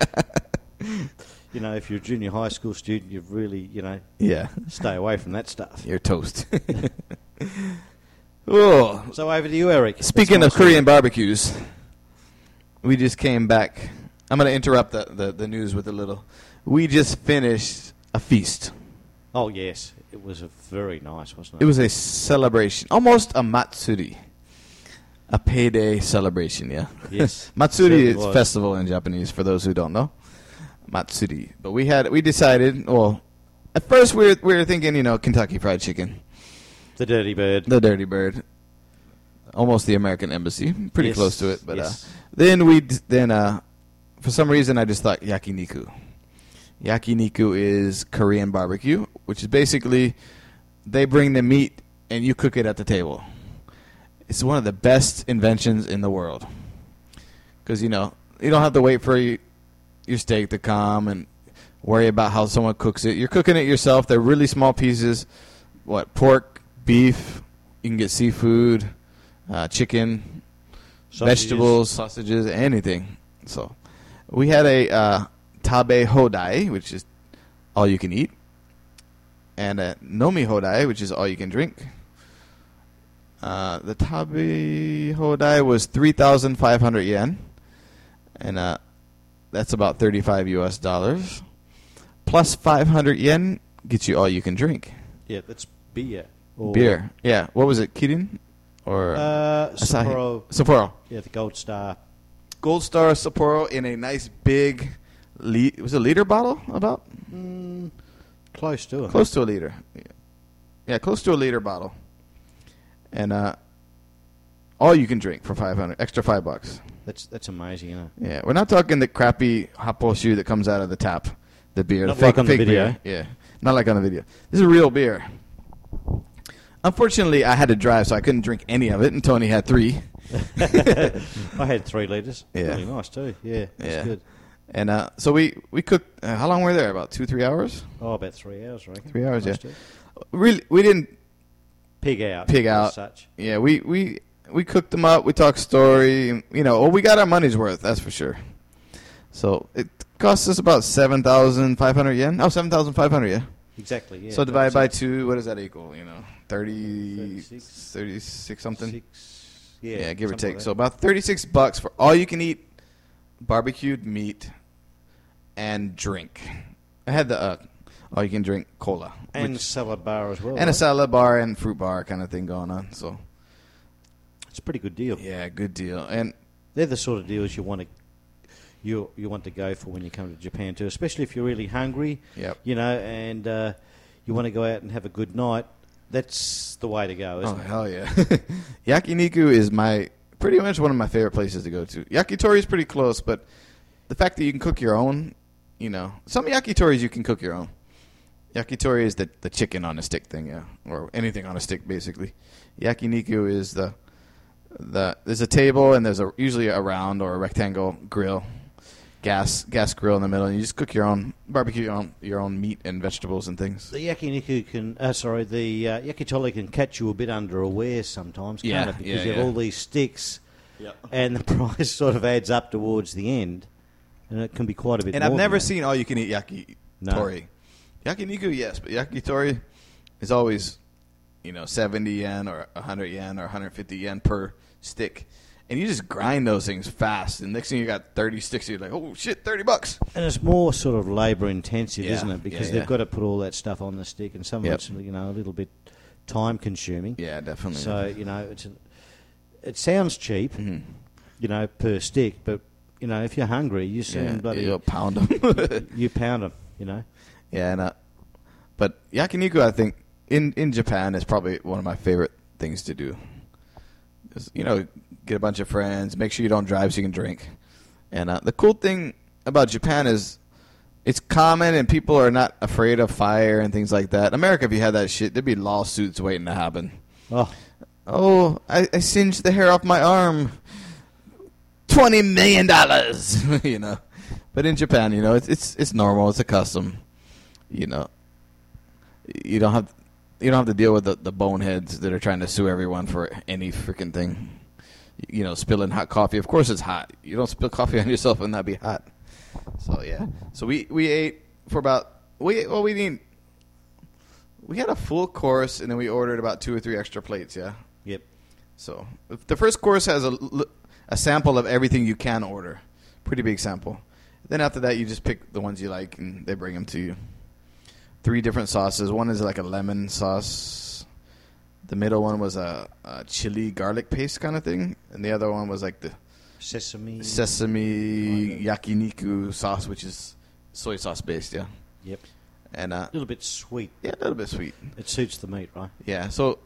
You know, if you're a junior high school student, you've really, you know, Yeah, stay away from that stuff. you're toast. (laughs) oh, So over to you, Eric. speaking of Korean barbecues, we just came back. I'm going to interrupt the, the, the news with a little. We just finished a feast. Oh yes, it was a very nice, wasn't it? It was a celebration, almost a matsuri, a payday celebration. Yeah. Yes, (laughs) matsuri is was. festival in Japanese for those who don't know. Matsuri, but we had we decided. Well, at first we were we were thinking, you know, Kentucky Fried Chicken, the Dirty Bird. the Dirty Bird, almost the American Embassy, pretty Yes, close to it. But yes. uh, then we then uh, for some reason I just thought yakiniku. Yakiniku is Korean barbecue, which is basically they bring the meat and you cook it at the table. It's one of the best inventions in the world. Because, you know, you don't have to wait for y- your steak to come and worry about how someone cooks it. You're cooking it yourself. They're really small pieces. What, pork, beef, you can get seafood, uh, chicken, Sausages. vegetables, sausages, anything. So we had a uh, tabe hodai, which is all you can eat, and a nomi hodai, which is all you can drink. Uh, the tabe hodai was three thousand five hundred yen, and uh, that's about thirty-five U.S. dollars. Plus five hundred yen gets you all you can drink. Yeah, that's beer. Or, Beer, yeah. What was it, Kirin or Uh? Sapporo. Sapporo? Yeah, the Gold Star. Gold Star Sapporo in a nice big, was it a liter bottle about Mm, close to it. close to a liter, yeah. yeah, close to a liter bottle, and uh, all you can drink for five hundred extra five bucks. That's that's amazing, isn't it? Yeah, we're not talking the crappy happoshu that comes out of the tap, the beer, Not the fake, like on the video. beer. Yeah, not like on the video. This is a real beer. Unfortunately, I had to drive, so I couldn't drink any of it, and Tony had three. (laughs) I had three litres. Yeah. Really nice too. Yeah, that's Yeah. good. And uh, so we we cooked. Uh, how long were we there? About two, three hours. Oh, about three hours, reckon. Three hours, yeah. Most of it. Really, we didn't Pig out. Pig out. Such. Yeah, we we we cooked them up. We talked story. You know, well, we got our money's worth. That's for sure. So it cost us about seven thousand five hundred yen. Oh, seven thousand five hundred. Yeah. Exactly. Yeah. so divided by two, what does that equal? You know, 30, 36. 36 something. Six. Yeah, Yeah, give or take. like so about thirty-six bucks for all you can eat barbecued meat and drink. I had the uh, all you can drink cola and which- salad bar as well. and a salad bar and fruit bar kind of thing going on. So It's a pretty good deal. yeah, good deal. And They're the sort of deals you want to you you want to go for when you come to Japan too, especially if you're really hungry. Yep. You know, and uh, you want to go out and have a good night. That's the way to go, Oh isn't it? hell yeah! (laughs) Yakiniku is my pretty much one of my favorite places to go to. Yakitori is pretty close, but the fact that you can cook your own, you know, some yakitoris you can cook your own. Yakitori is the the chicken on a stick thing, yeah, or anything on a stick basically. Yakiniku is the the there's a table and there's a usually a round or a rectangle grill, gas gas grill in the middle, and you just cook your own barbecue your own your own meat and vegetables and things. The yakiniku can, uh, sorry, the uh, yakitori can catch you a bit underaware sometimes, can't Yeah, it? Because yeah, you have yeah. all these sticks, Yeah. and the (laughs) price sort of adds up towards the end, and it can be quite a bit. And more I've never seen all you can eat yakitori. No. Yakiniku, yes, but yakitori is always, you know, 70 yen or 100 yen or 150 yen per stick. And you just grind those things fast. And next thing you got 30 sticks, you're like, oh shit, 30 bucks. And it's more sort of labour intensive, Yeah, isn't it? Because yeah, they've got to put all that stuff on the stick, and some Yep. of it's you know a little bit time consuming. Yeah, definitely. So you know, it's a, it sounds cheap, Mhm. you know, per stick, but you know, if you're hungry, you soon yeah, bloody you'll pound them. (laughs) you pound them. You know, yeah, and, uh, but yakiniku, I think, in, in Japan is probably one of my favorite things to do. You know, get a bunch of friends, make sure you don't drive so you can drink. And uh, the cool thing about Japan is it's common and people are not afraid of fire and things like that. America, if you had that shit, there'd be lawsuits waiting to happen. oh, Oh, I, I singed the hair off my arm. Twenty million dollars, (laughs) you know. But in Japan, you know, it's it's it's normal. It's a custom. You know, you don't have you don't have to deal with the, the boneheads that are trying to sue everyone for any freaking thing. You know, spilling hot coffee. Of course, it's hot. You don't spill coffee on yourself and not be hot. So yeah. So we we ate for about we well we didn't. We had a full course and then we ordered about two or three extra plates. Yeah. yep. So the first course has a a sample of everything you can order, pretty big sample. Then after that, you just pick the ones you like and they bring them to you. Three different sauces. One is like a lemon sauce. The middle one was a, a chili garlic paste kind of thing, and the other one was like the Sesame. sesame yakiniku sauce, which is soy sauce based. Yeah, Yep. and uh, A little bit sweet. yeah, a little bit sweet. It suits the meat, right? Yeah, so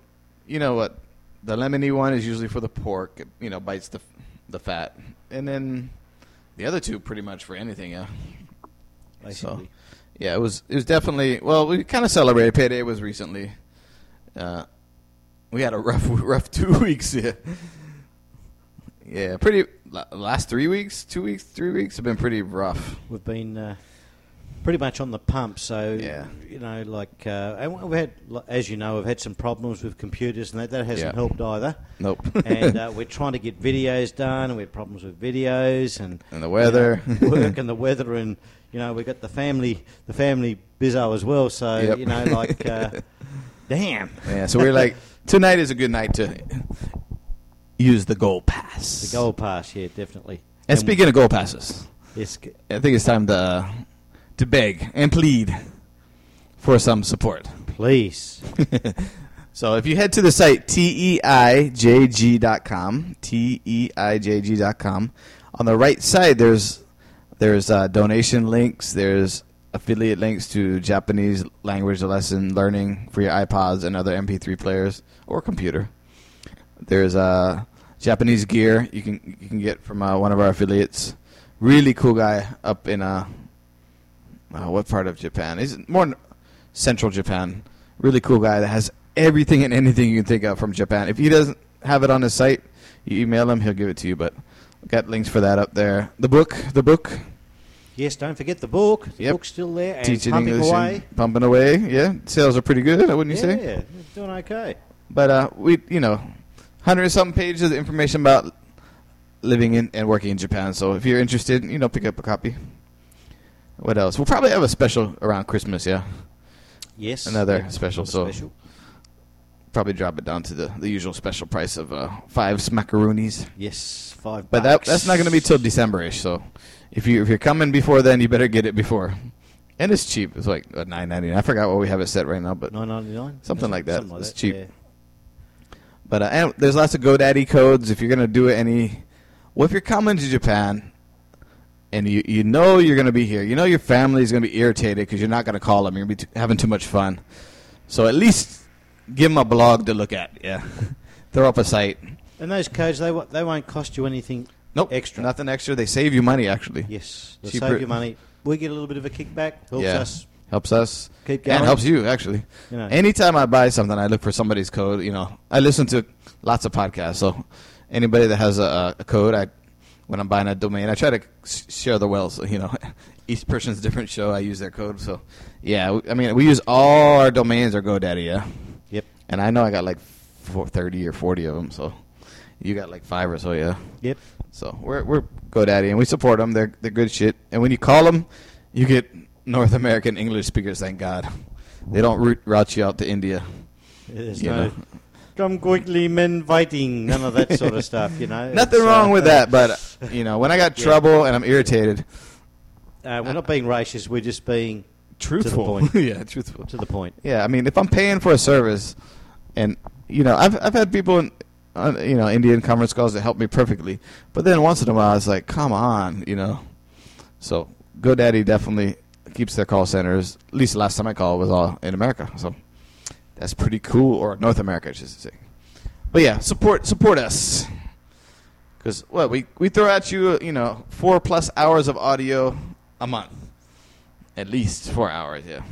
you know what? The lemony one is usually for the pork. It, you know, bites the the fat, and then the other two pretty much for anything. Yeah. Basically. Yeah, it was it was definitely well. We kind of celebrated. Payday was recently. Uh, we had a rough (laughs) rough two (laughs) weeks. Yeah, yeah, pretty. Last three weeks, two weeks, three weeks have been pretty rough. We've been uh, pretty much on the pump, so Yeah. you know, like, uh, and we've had, as you know, we've had some problems with computers, and that that hasn't Yeah. helped either. Nope. and uh, (laughs) we're trying to get videos done, and we had problems with videos, and And the weather. you know, work, and the weather, and you know, we got the family, the family bizzo as well. So Yep. you know, like, uh, (laughs) damn, yeah, so we're like tonight is a good night to use the goal pass. the goal pass, yeah, definitely. And speaking of goal passes, yes, I think it's time to to beg and plead for some support. please, (laughs) so if you head to the site teijg.com, teijg.com, on the right side there's there's uh, donation links, there's affiliate links to Japanese language lesson learning for your iPods and other MP3 players or computer. There's uh, Japanese gear you can you can get from uh, one of our affiliates. Really cool guy up in uh, uh, what part of Japan? He's more central Japan. Really cool guy that has everything and anything you can think of from Japan. If he doesn't have it on his site, you email him, he'll give it to you. But got links for that up there. The book, the book, yes, don't forget the book. The Yep. book's still there and teaching pumping English, away. pumping away. Yeah, sales are pretty good, wouldn't you say? yeah, doing okay. But uh, we, you know, hundred something pages of information about living in and working in Japan. So if you're interested, you know, pick up a copy. What else? We'll probably have a special around Christmas. Yeah, Yes, Another yep, special, so- special. probably drop it down to the, the usual special price of uh, five smackaroonies. Yes, five. But that that's not going to be till December-ish. So if you if you're coming before then, you better get it before. And it's cheap. It's like uh, nine ninety nine. I forgot what we have it set right now, but nine ninety nine, Something like that. Something like It's that. cheap. yeah. But uh, and there's lots of GoDaddy codes if you're gonna do it any. Well, if you're coming to Japan, and you you know you're gonna be here, you know your family's gonna be irritated because you're not gonna call them. You're gonna be t- having too much fun. So at least give them a blog to look at. Yeah, (laughs) throw up a site. And those codes, they they won't cost you anything. Nope, Extra. nothing extra. They save you money actually. Yes, Cheaper- save you money. We get a little bit of a kickback. Helps Yeah. us Helps us keep going. and helps you actually. You know. Anytime I buy something, I look for somebody's code. You know, I listen to lots of podcasts, so anybody that has a, a code, I when I'm buying a domain, I try to share the wealth. So, you know, (laughs) each person's different show. I use their code, so yeah. I mean, we use all our domains are GoDaddy, yeah. Yep. And I know I got like four, 30 or forty of them, so you got like five or so, yeah. Yep. So we're we're GoDaddy and we support them. They're they're good shit. And when you call them, you get North American English speakers. Thank God. They don't route, route you out to India. There's You no know. Come quickly, men fighting. None of that sort of stuff. You know. (laughs) Nothing It's, wrong uh, with that, but you know, when I got (laughs) Yeah. trouble and I'm irritated, uh, we're not being racist. We're just being truthful. point. (laughs) yeah, truthful. to the point. Yeah, I mean, if I'm paying for a service, and you know, I've I've had people in, uh, you know, Indian conference calls that help me perfectly, but then once in a while, it's like, come on, you know. So GoDaddy definitely keeps their call centers. At least the last time I called was all in America, so that's pretty cool, or North America, I should say. But yeah, support support us. Because what we we throw at you, you know, four plus hours of audio a month, at least four hours, yeah.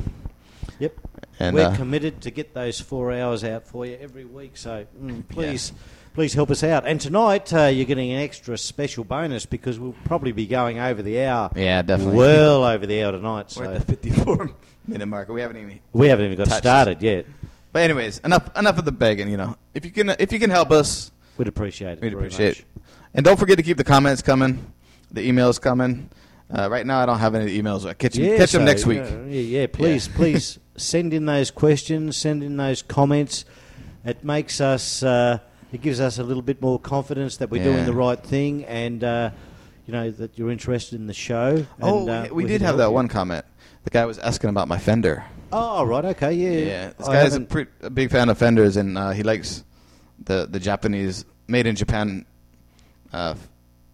Yep. And we're uh, committed to get those four hours out for you every week. So mm, please, please help us out. And tonight uh, you're getting an extra special bonus because we'll probably be going over the hour. Yeah, definitely. Well over the hour tonight. We're So at the 54 (laughs) minute marker. We haven't even. we haven't even got started yet. But anyways, enough enough of the begging. You know, if you can if you can help us, We'd appreciate it. we'd appreciate. much. it. And don't forget to keep the comments coming, the emails coming. Uh, right now, I don't have any emails. I catch Yeah, catch them next week. yeah, yeah, please, please (laughs) send in those questions, send in those comments. It makes us, uh, it gives us a little bit more confidence that we're Yeah. doing the right thing, and uh, you know that you're interested in the show. Oh, and, uh, we, we did have that you. one comment. The guy was asking about my Fender. Oh, right, okay, yeah. Yeah, this I guy's a, haven't- pre- a big fan of Fenders, and uh, he likes the the Japanese made in Japan uh,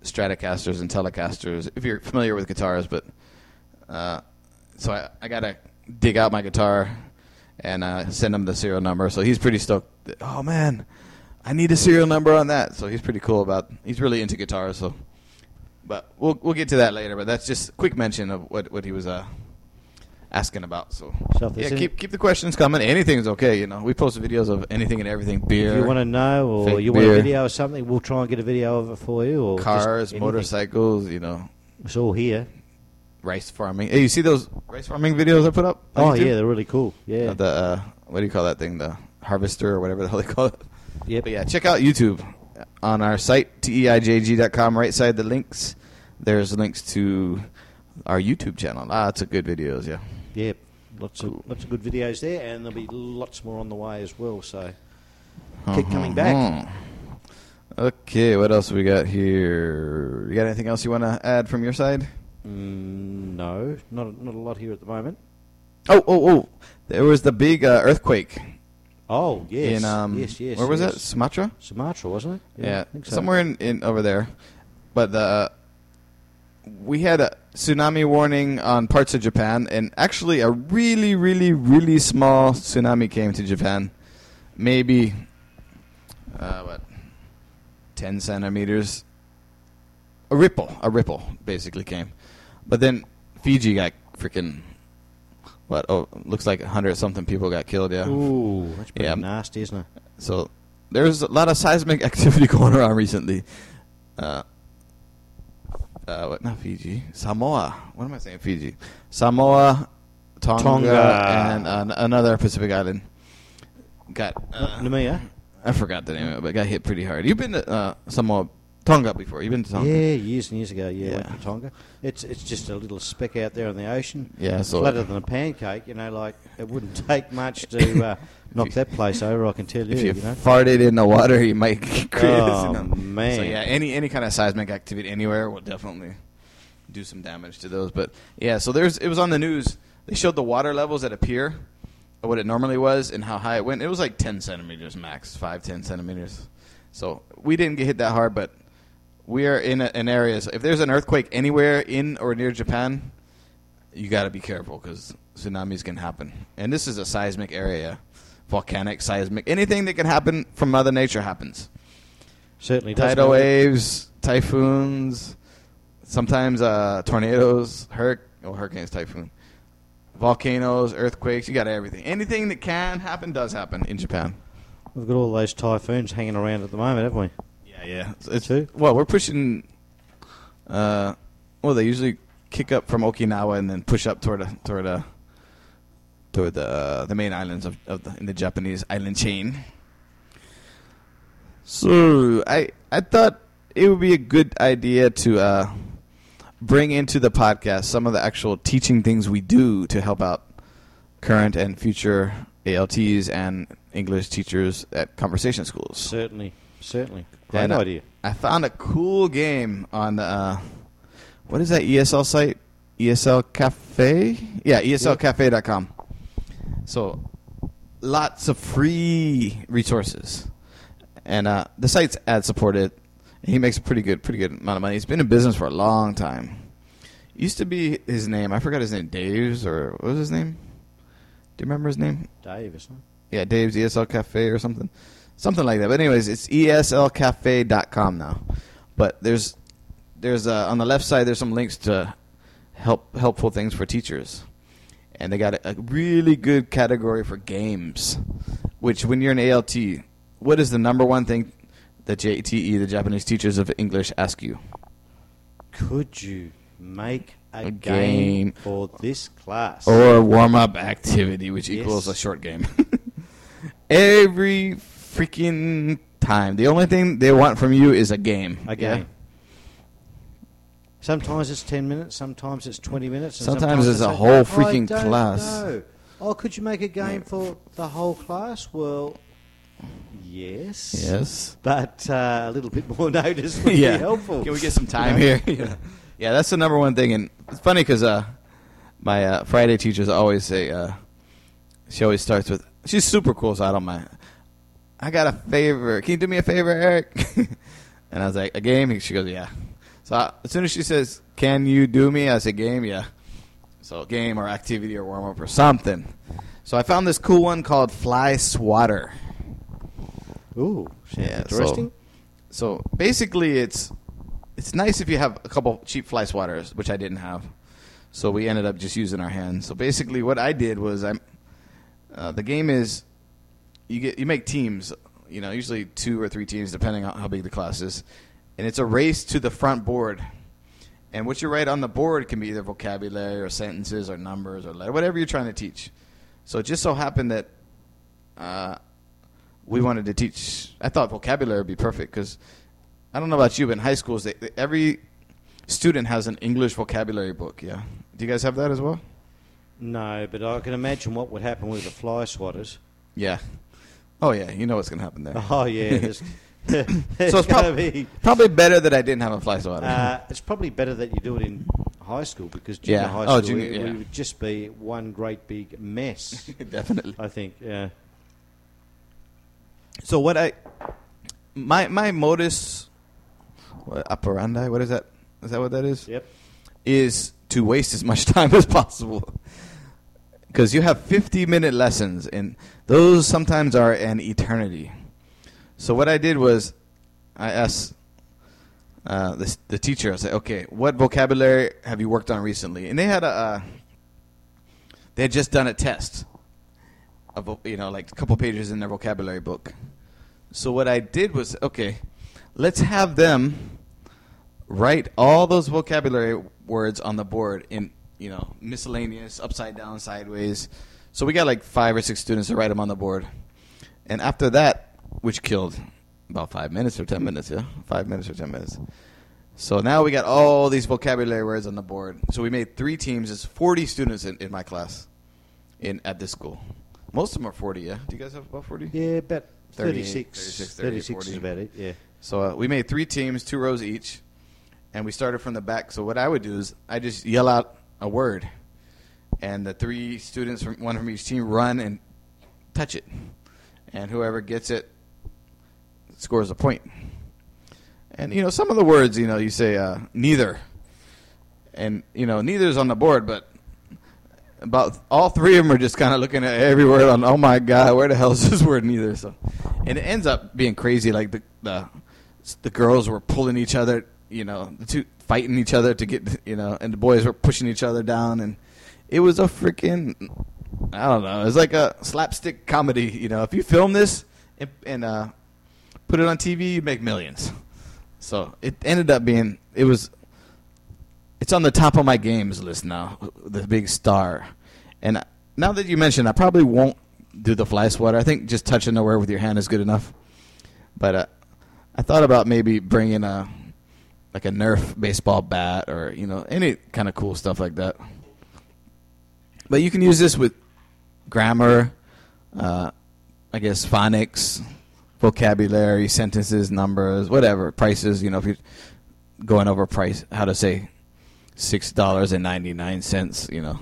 Stratocasters and Telecasters. If you're familiar with guitars, but uh, so I, I gotta dig out my guitar and uh, send him the serial number. So he's pretty stoked. that, Oh man, I need a serial number on that. So he's pretty cool about. He's really into guitars. So, but we'll we'll get to that later. But that's just a quick mention of what what he was uh, asking about. So So yeah, keep keep the questions coming. Anything's okay. You know, we post videos of anything and everything. Beer, If you want to know, or you want a video or something, we'll try and get a video of it for you. Or cars, motorcycles. You know, It's all here. rice farming. Hey, you see those rice farming videos I put up? Oh YouTube? yeah, they're really cool. Yeah. Uh, the uh, what do you call that thing? The harvester or whatever the hell they call it. yep. But yeah, check out YouTube on our site teijg.com. Right side the links. There's links to our YouTube channel. Lots of good videos. Yeah. Yep. Lots of lots of good videos there, and there'll be lots more on the way as well. So keep coming back. Uh-huh. Okay, what else we got here? You got anything else you want to add from your side? Mm, no, not not a lot here at the moment. Oh, oh, oh! There was the big uh, earthquake Oh yes, in um, yes, yes. Where was yes. that? Sumatra? Sumatra, wasn't it? Yeah, think so. somewhere in, in over there. But the we had a tsunami warning on parts of Japan, and actually a really, really, really small tsunami came to Japan. Maybe uh, what ten centimeters. A ripple, a ripple, basically came. But then Fiji got freaking what? Oh, looks like a hundred something people got killed. Yeah. Ooh, that's pretty Yeah. nasty, isn't it? So there's a lot of seismic (laughs) activity going around recently. Uh, uh, what? Not Fiji, Samoa. What am I saying? Fiji, Samoa, Tonga, Tonga. and uh, another Pacific island got. Uh. I forgot the name of it, but got hit pretty hard. You've been to uh, Samoa, Tonga before? You've been to Tonga? Yeah, years and years ago. Yeah, went to Tonga. It's it's just a little speck out there in the ocean. Yeah, flatter than a pancake. You know, like it wouldn't (laughs) take much to uh, (laughs) knock that place over. I can tell you. if you you know. farted in the water, you might (laughs) create. Oh, man. So yeah, any any kind of seismic activity anywhere will definitely do some damage to those. But yeah, so there's it was on the news. They showed the water levels at a pier, what it normally was, and how high it went. It was like 10 centimeters max, five, 10 centimeters. So we didn't get hit that hard, but we are in a, an area. So if there's an earthquake anywhere in or near Japan, you got to be careful because tsunamis can happen. And this is a seismic area, volcanic, seismic. Anything that can happen from Mother Nature happens. Certainly. Tidal waves, typhoons, sometimes uh, tornadoes, hurric- oh, hurricanes, typhoon, volcanoes, earthquakes. You got everything. Anything that can happen does happen in Japan. We've got all those typhoons hanging around at the moment, haven't we? Yeah, yeah. It's Too? well, we're pushing. Uh, well, they usually kick up from Okinawa and then push up toward a, toward a, toward the uh, the main islands of, of the, in the Japanese island chain. So I I thought it would be a good idea to uh, bring into the podcast some of the actual teaching things we do to help out current and future ALTs and English teachers at conversation schools. Certainly, certainly. Great And, uh, idea. I found a cool game on uh, what is that ESL site? ESL Cafe? Yeah, ESLCafe.com. So lots of free resources, and uh, the site's ad supported. And he makes a pretty good, pretty good amount of money. He's been in business for a long time. Used to be his name. I forgot his name. Dave's or what was his name? Do you remember his name? Dave, isn't it? Yeah, Dave's ESL Cafe or something. Something like that. But anyways, it's ESLcafe.com now. But there's there's uh, on the left side there's some links to help helpful things for teachers. And they got a, a really good category for games, which when you're an ALT, what is the number one thing that JTE, the Japanese teachers of English, ask you? Could you make a, A game, game. for this class? Or a warm up activity, which equals a short game. (laughs) Every freaking time. The only thing they want from you is a game. a game. Sometimes it's 10 minutes, sometimes it's 20 minutes. and Sometimes it's a whole "I freaking don't class." know." Oh, could you make a game for the whole class? Well, yes. Yes. But uh, a little bit more (laughs) notice would be helpful. Can we get some time here? (laughs) yeah. yeah, that's the number one thing. And it's funny because uh, my uh, Friday teachers always say, uh, she always starts with. She's super cool, so I don't mind. I got a favor. Can you do me a favor, Eric? (laughs) and I was like, a game. She goes, yeah. So I, as soon as she says, "Can you do me?" I say, "Game, yeah." So game or activity or warm up or something. So I found this cool one called Fly Swatter. Ooh, Yeah, interesting. So basically, it's it's nice if you have a couple cheap fly swatters, which I didn't have. So we ended up just using our hands. So basically, what I did was I, uh, the game is, you get you make teams. You know, usually two or three teams, depending on how big the class is, and it's a race to the front board. And what you write on the board can be either vocabulary or sentences or numbers or letter, whatever you're trying to teach. So it just so happened that uh, we wanted to teach. I thought vocabulary would be perfect because I don't know about you, but in high schools, they, they- every student has an English vocabulary book. Yeah, do you guys have that as well? no, but I can imagine what would happen with the fly swatters. Yeah. Oh yeah, you know what's gonna happen there. Oh yeah, there's, (laughs) (laughs) so it's gonna prob- be. probably better that I didn't have a fly swatter. Uh, it's probably better that you do it in high school because junior Yeah. high Oh, school junior- it, yeah. it would just be one great big mess. (laughs) Definitely. I think. Yeah. So what I my my modus what, operandi, what is that? Is that what that is? Yep. Is to waste as much time as possible. Because you have 50 minute lessons, and those sometimes are an eternity. So what I did was, I asked uh, the, the teacher, I said, okay, what vocabulary have you worked on recently? And they had a, uh, they had just done a test of, you know, like a couple pages in their vocabulary book. So what I did was, okay, let's have them write all those vocabulary words on the board in, you know, miscellaneous, upside down, sideways. So we got like five or six students to write them on the board. And after that, which killed about five minutes or ten minutes, yeah? Five minutes or ten minutes. So now we got all these vocabulary words on the board. So we made three teams. It's 40 students in, in my class in at this school. Most of them are 40, yeah? Do you guys have about 40? Yeah, about 38, 36. 36, 36 is about it. Yeah. So uh, we made three teams, two rows each, and we started from the back. So what I would do is I just yell out a word, and the three students from one from each team run and touch it, and whoever gets it scores a point. And you know some of the words, you know, you say uh, neither, and you know neither's on the board, but about all three of them are just kind of looking at every word on. Oh my god, where the hell is this word? Neither. So, and it ends up being crazy. Like the the the girls were pulling each other, you know, the two fighting each other to get, you know, and the boys were pushing each other down, and it was a freaking, I don't know, it was like a slapstick comedy. You know, if you film this and, and uh, put it on TV, you'd make millions. So it ended up being, it was it's on the top of my games list now, the big star. And now that you mention, I probably won't do the fly swatter. I think just touching the nowhere with your hand is good enough. But uh, I thought about maybe bringing a like a Nerf baseball bat or you know any kind of cool stuff like that. But you can use this with grammar, uh, I guess phonics, vocabulary, sentences, numbers, whatever, prices. You know, if you're going over price, how to say six dollars and ninety nine cents, you know,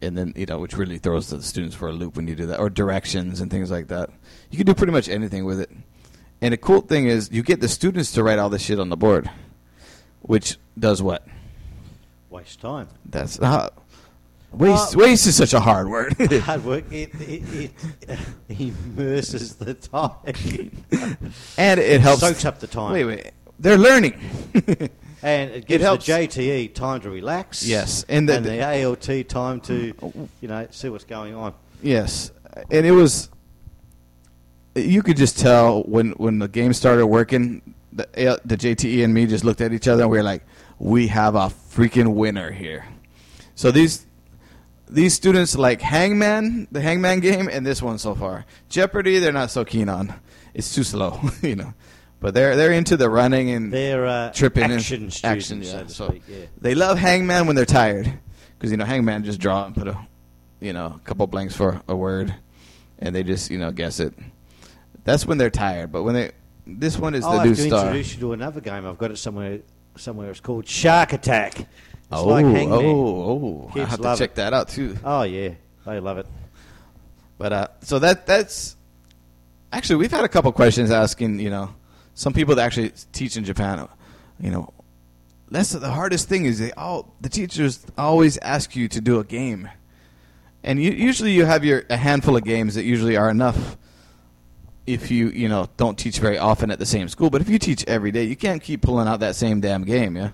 and then you know, which really throws the students for a loop when you do that, or directions and things like that. You can do pretty much anything with it. And the cool thing is, you get the students to write all this shit on the board, which does what? Waste time. That's not. Waste, Uh, waste is such a hard word. (laughs) Hard work. It, it, it (laughs) immerses the time. (laughs) and it helps. Soaks up the time. Wait, wait. They're learning. And it gives helps. the JTE time to relax. Yes, and and the- the, ALT time to, you know, see what's going on. Yes, and it was. You could just tell when when the game started working. The the JTE and me just looked at each other and we were like, "We have a freaking winner here." So these these students like Hangman, the Hangman game, and this one so far. Jeopardy, they're not so keen on. It's too slow, (laughs) you know. But they're they're into the running and They're uh, tripping and action students, action, yeah. so So speak. Yeah. they love Hangman when they're tired, because you know Hangman just draw and put a, you know, a couple blanks for a word, and they just you know guess it. That's when they're tired. But when they, this one is I'll the new have to star. introduce you to another game. I've got it somewhere. Somewhere it's called Shark Attack. It's oh, like Hangman. oh, oh! I Kids have to love check it. that out too. Oh yeah, they love it. But uh, so that that's actually we've had a couple questions asking. You know, some people that actually teach in Japan. You know, that's the hardest thing is they all the teachers always ask you to do a game, and you, usually you have your a handful of games that usually are enough. If you you know don't teach very often at the same school, but if you teach every day, you can't keep pulling out that same damn game, yeah.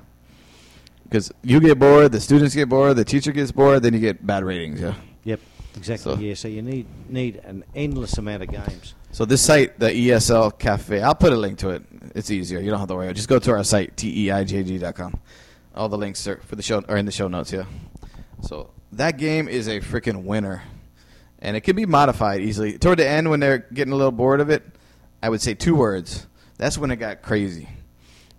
Because you get bored, the students get bored, the teacher gets bored, then you get bad ratings, yeah. Yep, exactly. So- yeah, so you need need an endless amount of games. So this site, the ESL Cafe, I'll put a link to it. It's easier. You don't have to worry. Just go to our site, teijg.com. All the links are for the show are in the show notes. Yeah. So that game is a freaking winner, and it can be modified easily. Toward the end, when they're getting a little bored of it, I would say two words. That's when it got crazy.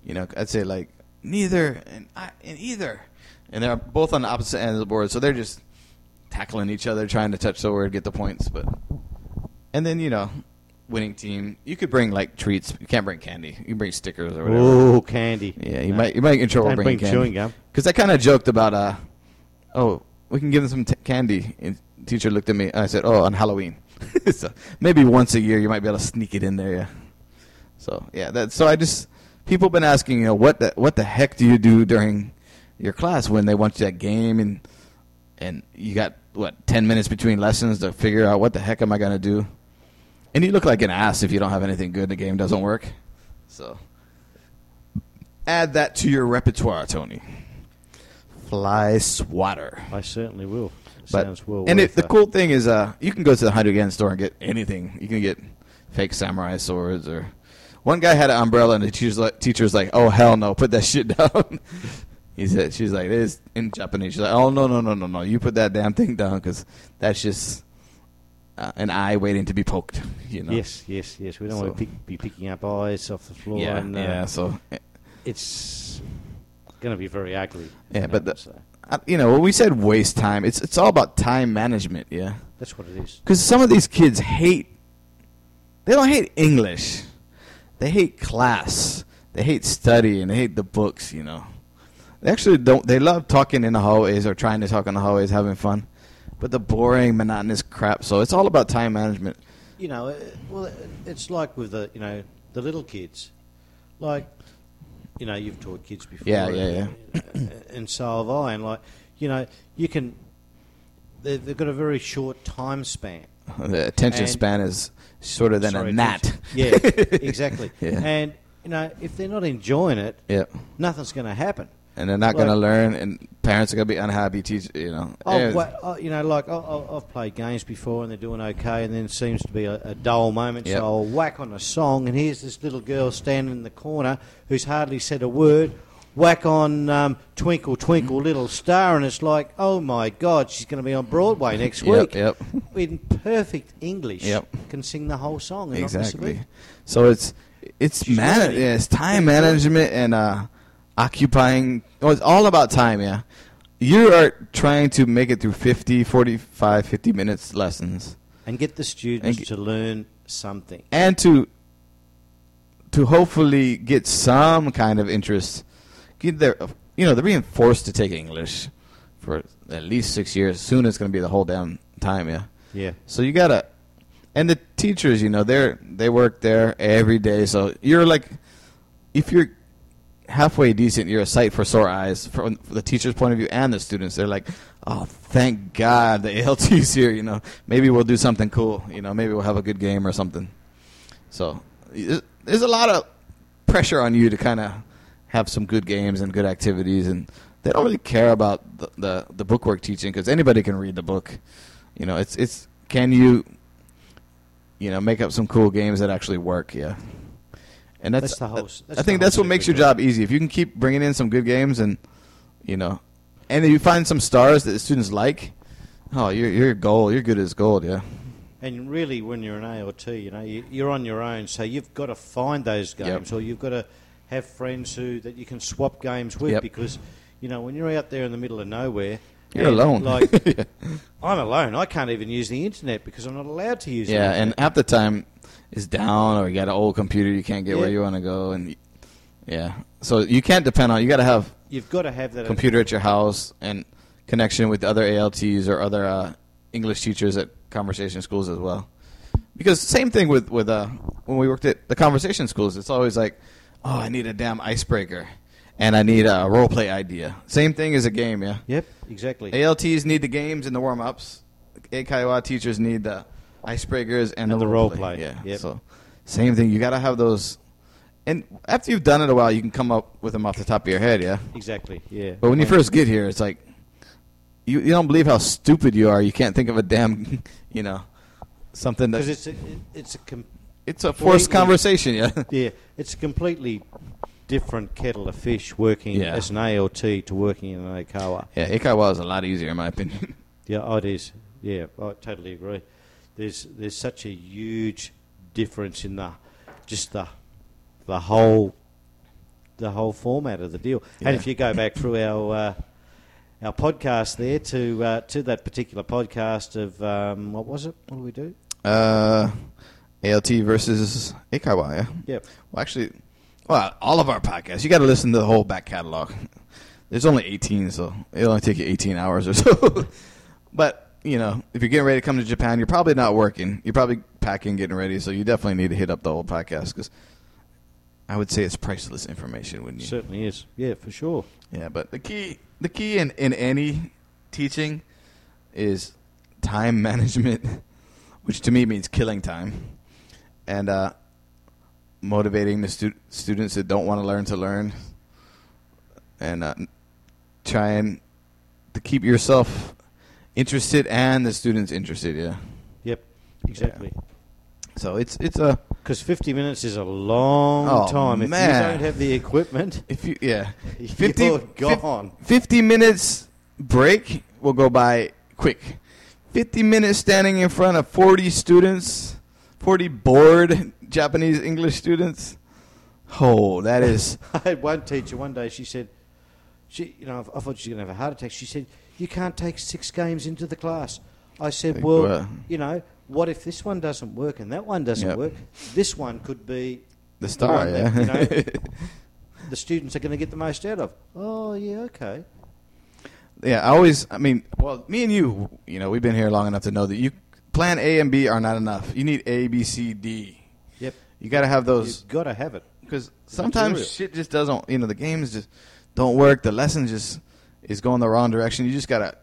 You know, I'd say like neither and I, and either, and they're both on the opposite end of the board, so they're just tackling each other, trying to touch the word, get the points, but. And then you know, winning team, you could bring like treats. You can't bring candy. You can bring stickers or whatever. Oh, candy. Yeah, you No. might you might get in trouble bringing bring candy. chewing gum. Because I kind of joked about uh, oh, we can give them some t- candy. And teacher looked at me and I said, oh, on Halloween. (laughs) so maybe once a year you might be able to sneak it in there. Yeah. So yeah, that. So I just people been asking, you know, what the what the heck do you do during your class when they want you that game and and you got what ten minutes between lessons to figure out what the heck am I gonna do. And you look like an ass if you don't have anything good. The game doesn't work. So add that to your repertoire, Tony. Fly swatter. I certainly will. But, Sounds well. and worth it, the cool thing is, uh, you can go to the hundred yen store and get anything. You can get fake samurai swords, or one guy had an umbrella, and the teacher's like, teacher's like, "Oh hell no, put that (laughs) shit down." he said, "She's like, it is in Japanese." She's like, "Oh no, no, no, no, no, you put that damn thing down because that's just uh, an eye waiting to be poked." You know? Yes, yes, yes. We don't want to pick, be picking up eyes off the floor. Yeah, and, uh, yeah. So it's going to be very ugly. Yeah, but know, the- so you know, when we said waste time, it's it's all about time management. Yeah. that's what it is. Because some of these kids hate, they don't hate English. They hate class. They hate study and they hate the books, you know. They actually don't, they love talking in the hallways or trying to talk in the hallways, having fun. But the boring, monotonous crap. So it's all about time management. You know, uh, well, uh, it's like with the you know the little kids, like you know you've taught kids before. Yeah, yeah, and, uh, and so have I. And like you know, you can. they- They've got a very short time span. (laughs) The attention And- span is shorter than Sorry, a gnat. Yeah, (laughs) exactly. Yeah. And you know, if they're not enjoying it, Yep. nothing's going to happen. And they're not going to learn, and parents are going to be unhappy. Teach, you know. Oh, oh, you know, like I've played games before and they're doing okay, and then it seems to be a, a dull moment. Yep. So I'll whack on a song, and here's this little girl standing in the corner who's hardly said a word. Whack on um, "Twinkle Twinkle Little Star," and it's like, oh my God, she's going to be on Broadway (laughs) next week. yep. In perfect English, Yep. can sing the whole song. And not miss a Exactly. So it's it's She's man, yeah, it's time management and uh, occupying. Oh, it's all about time. Yeah, you are trying to make it through 50, 45, 50 minutes lessons, and get the students get- to learn something. and to to hopefully get some kind of interest. Get their, you know, they're being forced to take English for at least six years. Soon it's going to be the whole damn time. Yeah. Yeah. So you gotta, and the teachers, you know, they're they work there every day. So you're like, if you're halfway decent, you're a sight for sore eyes from the teacher's point of view and the students. They're like, oh, thank God the ALT's here. You know, maybe we'll do something cool. You know, maybe we'll have a good game or something. So there's a lot of pressure on you to kind of have some good games and good activities, and they don't really care about the the, the bookwork teaching because anybody can read the book. You know, it's it's can you, you know, make up some cool games that actually work? Yeah, and that's, That's the host. that's I think that's what makes your job easy. If you can keep bringing in some good games and, you know, and if you find some stars that the students like, oh, you're you're gold. You're good as gold. Yeah. And really, when you're an ALT, you know, you, you're on your own, so you've got to find those games, or you've got to have friends who that you can swap games with, Yep. because, you know, when you're out there in the middle of nowhere, You're alone. Like yeah. (laughs) I'm alone. I can't even use the internet because I'm not allowed to use. It. Yeah, and half the time it's down, or you got an old computer you can't get where you want to go, and yeah, so you can't depend on. You got to have you've got to have that computer at your house and connection with other ALTs or other uh, English teachers at conversation schools as well. Because same thing with with uh, when we worked at the conversation schools, it's always like, oh, I need a damn icebreaker, and I need a role play idea. Same thing as a game, yeah. Yep, exactly. ALTs need the games and the warm ups. eikaiwa teachers need the icebreakers and, And the role role play, Yeah. yep. So same thing. You got to have those. And after you've done it a while, you can come up with them off the top of your head, yeah. Exactly. Yeah. But when you first get here, it's like you you don't believe how stupid you are. You can't think of a damn, (laughs) you know, something that because it's a, it- it's a it's a forced conversation, yeah. (laughs) yeah it's a completely different kettle of fish working Yeah. as an ALT to working in an eikaiwa. Yeah, eikaiwa is a lot easier in my opinion. Yeah, oh, it is. Yeah, I totally agree. There's there's such a huge difference in the just the the whole the whole format of the deal. Yeah. And if you go back through our uh, our podcast there to uh, to that particular podcast of um, what was it? What do we do? Uh, ALT versus eikaiwa, yeah. Yep. Well, actually, well, all of our podcasts, you got to listen to the whole back catalog. There's only 18, so it'll only take you 18 hours or so. (laughs) but, you know, if you're getting ready to come to Japan, you're probably not working. You're probably packing, getting ready, so you definitely need to hit up the whole podcast because I would say it's priceless information, wouldn't you? Certainly is. Yeah, for sure. Yeah, but the key the key in, in any teaching is time (laughs) management, which to me means killing time, and uh, motivating the stu- students that don't want to learn to learn, and uh, trying to keep yourself interested and the students interested. Yeah. Yep. Exactly. So it's it's a Because 50 minutes is a long Oh, time. If man. you don't have the equipment, if you yeah (laughs) you're gone. 50 minutes break will go by quick. 50 minutes standing in front of 40 students, 40 bored Japanese English students. Oh, that is. (laughs) I had one teacher one day. She said, "She, you know, I thought she was going to have a heart attack." She said, "You can't take six games into the class." I said, Like, "Well, you know, what if this one doesn't work and that one doesn't Yep. work? This one could be The star, one yeah. that, you know, (laughs) the students are going to get the most out of." Oh, yeah, okay. yeah, I always, I mean, well, me and you, you know, we've been here long enough to know that you plan A and B are not enough. You need A, B, C, D. Yep, You got to have those you've got to have it. because sometimes Material. shit just doesn't. You know, the games just don't work. The lessons just is going the wrong direction. You just gotta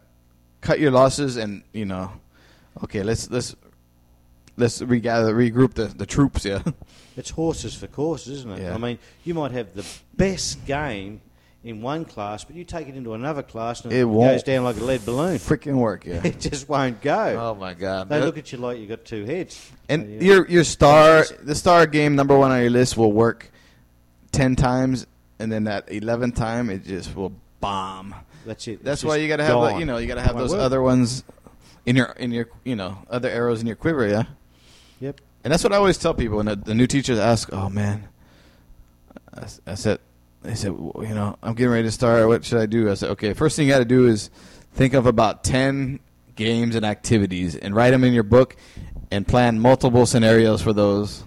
cut your losses and you know, okay, let's let's let's regather, regroup the the troops. Yeah, (laughs) It's horses for courses, isn't it? Yeah. I mean, you might have the best game in one class, but you take it into another class and It it, goes down like a lead balloon. freaking work. Yeah. (laughs) It just won't go. oh my god. They look at you like you got two heads. and Yeah. your your star the star game number one on your list will work ten times, and then that eleventh time it just will bomb. That's it. That's why you gotta have like, you know you gotta have those other ones in your in your you know other arrows in your quiver. Yeah. Yep. And that's what I always tell people when the, the new teachers ask, "Oh man," I, s- I said, "They said, "W- you know, I'm getting ready to start. What should I do?" I said, "Okay, first thing you got to do is think of about ten games and activities and write them in your book, and plan multiple scenarios for those.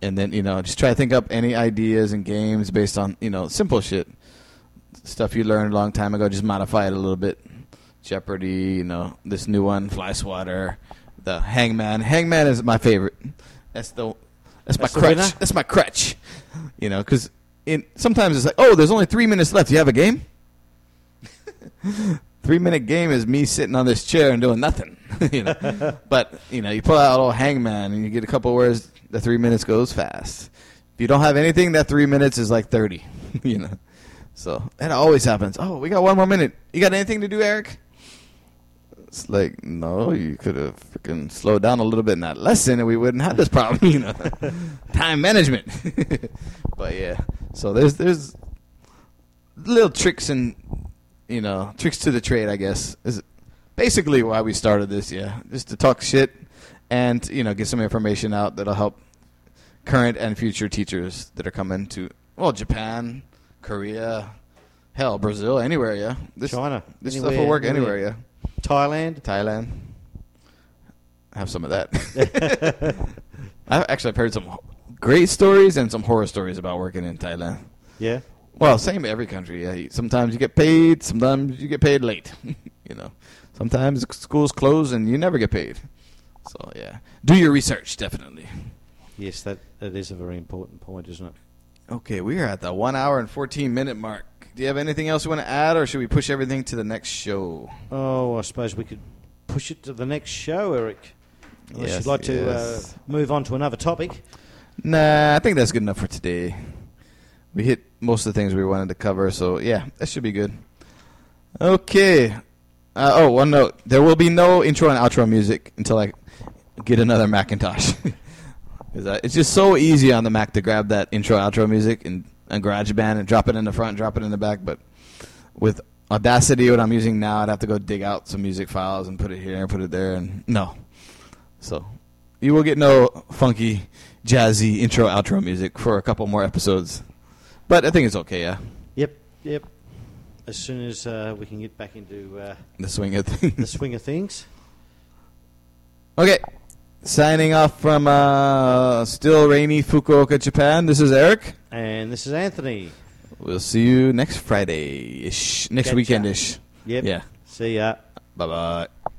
And then you know, just try to think up any ideas and games based on you know simple shit, stuff you learned a long time ago. Just modify it a little bit. Jeopardy, you know, this new one, Fly Swatter, the Hangman. Hangman is my favorite. That's the that's, That's my crutch. winner? That's my crutch. You know, because in sometimes it's like, oh, there's only three minutes left. You have a game. (laughs) three minute game is me sitting on this chair and doing nothing. (laughs) you know, (laughs) but you know, you pull out old Hangman and you get a couple words. The three minutes goes fast. If you don't have anything, that three minutes is like thirty. you know, so that always happens. Oh, we got one more minute. You got anything to do, Eric? It's like, no, you could have freaking slowed down a little bit in that lesson and we wouldn't have this problem, (laughs) you know. Time management. (laughs) but yeah. So there's there's little tricks and you know, tricks to the trade, I guess. Is basically why we started this, yeah. Just to talk shit and, you know, get some information out that'll help current and future teachers that are coming to well, Japan, Korea, hell, Brazil, anywhere, yeah. This China. this Anywhere, stuff will work anywhere. anywhere, yeah. Thailand. Thailand. Have some of that. (laughs) I actually I've heard some great stories and some horror stories about working in Thailand. Yeah. Well, same every country. Yeah. Sometimes you get paid, sometimes you get paid late. (laughs) you know, Sometimes schools close and you never get paid. So yeah, do your research definitely. Yes, that, that is a very important point, isn't it? Okay, we are at the one hour and fourteen minute mark. Do you have anything else you want to add, or should we push everything to the next show? Oh, I suppose we could push it to the next show, Eric. Unless Yes, you'd like to yes. uh, move on to another topic. Nah, I think that's good enough for today. We hit most of the things we wanted to cover, so yeah, that should be good. Okay. Uh, oh, one note: there will be no intro and outro music until I get another Macintosh. (laughs) it's just so easy on the Mac to grab that intro outro music and, and GarageBand and drop it in the front, and drop it in the back. But with Audacity, what I'm using now, I'd have to go dig out some music files and put it here and put it there, and no. So you will get no funky, jazzy intro outro music for a couple more episodes. But I think it's okay, yeah. Yep, yep. As soon as uh, we can get back into uh, The swing of the swing of things. (laughs) okay. Signing off from uh, still rainy Fukuoka, Japan. This is Eric. And this is Anthony. We'll see you next Friday ish, next Catch weekend ish. Yep. Yeah. See ya. Bye bye.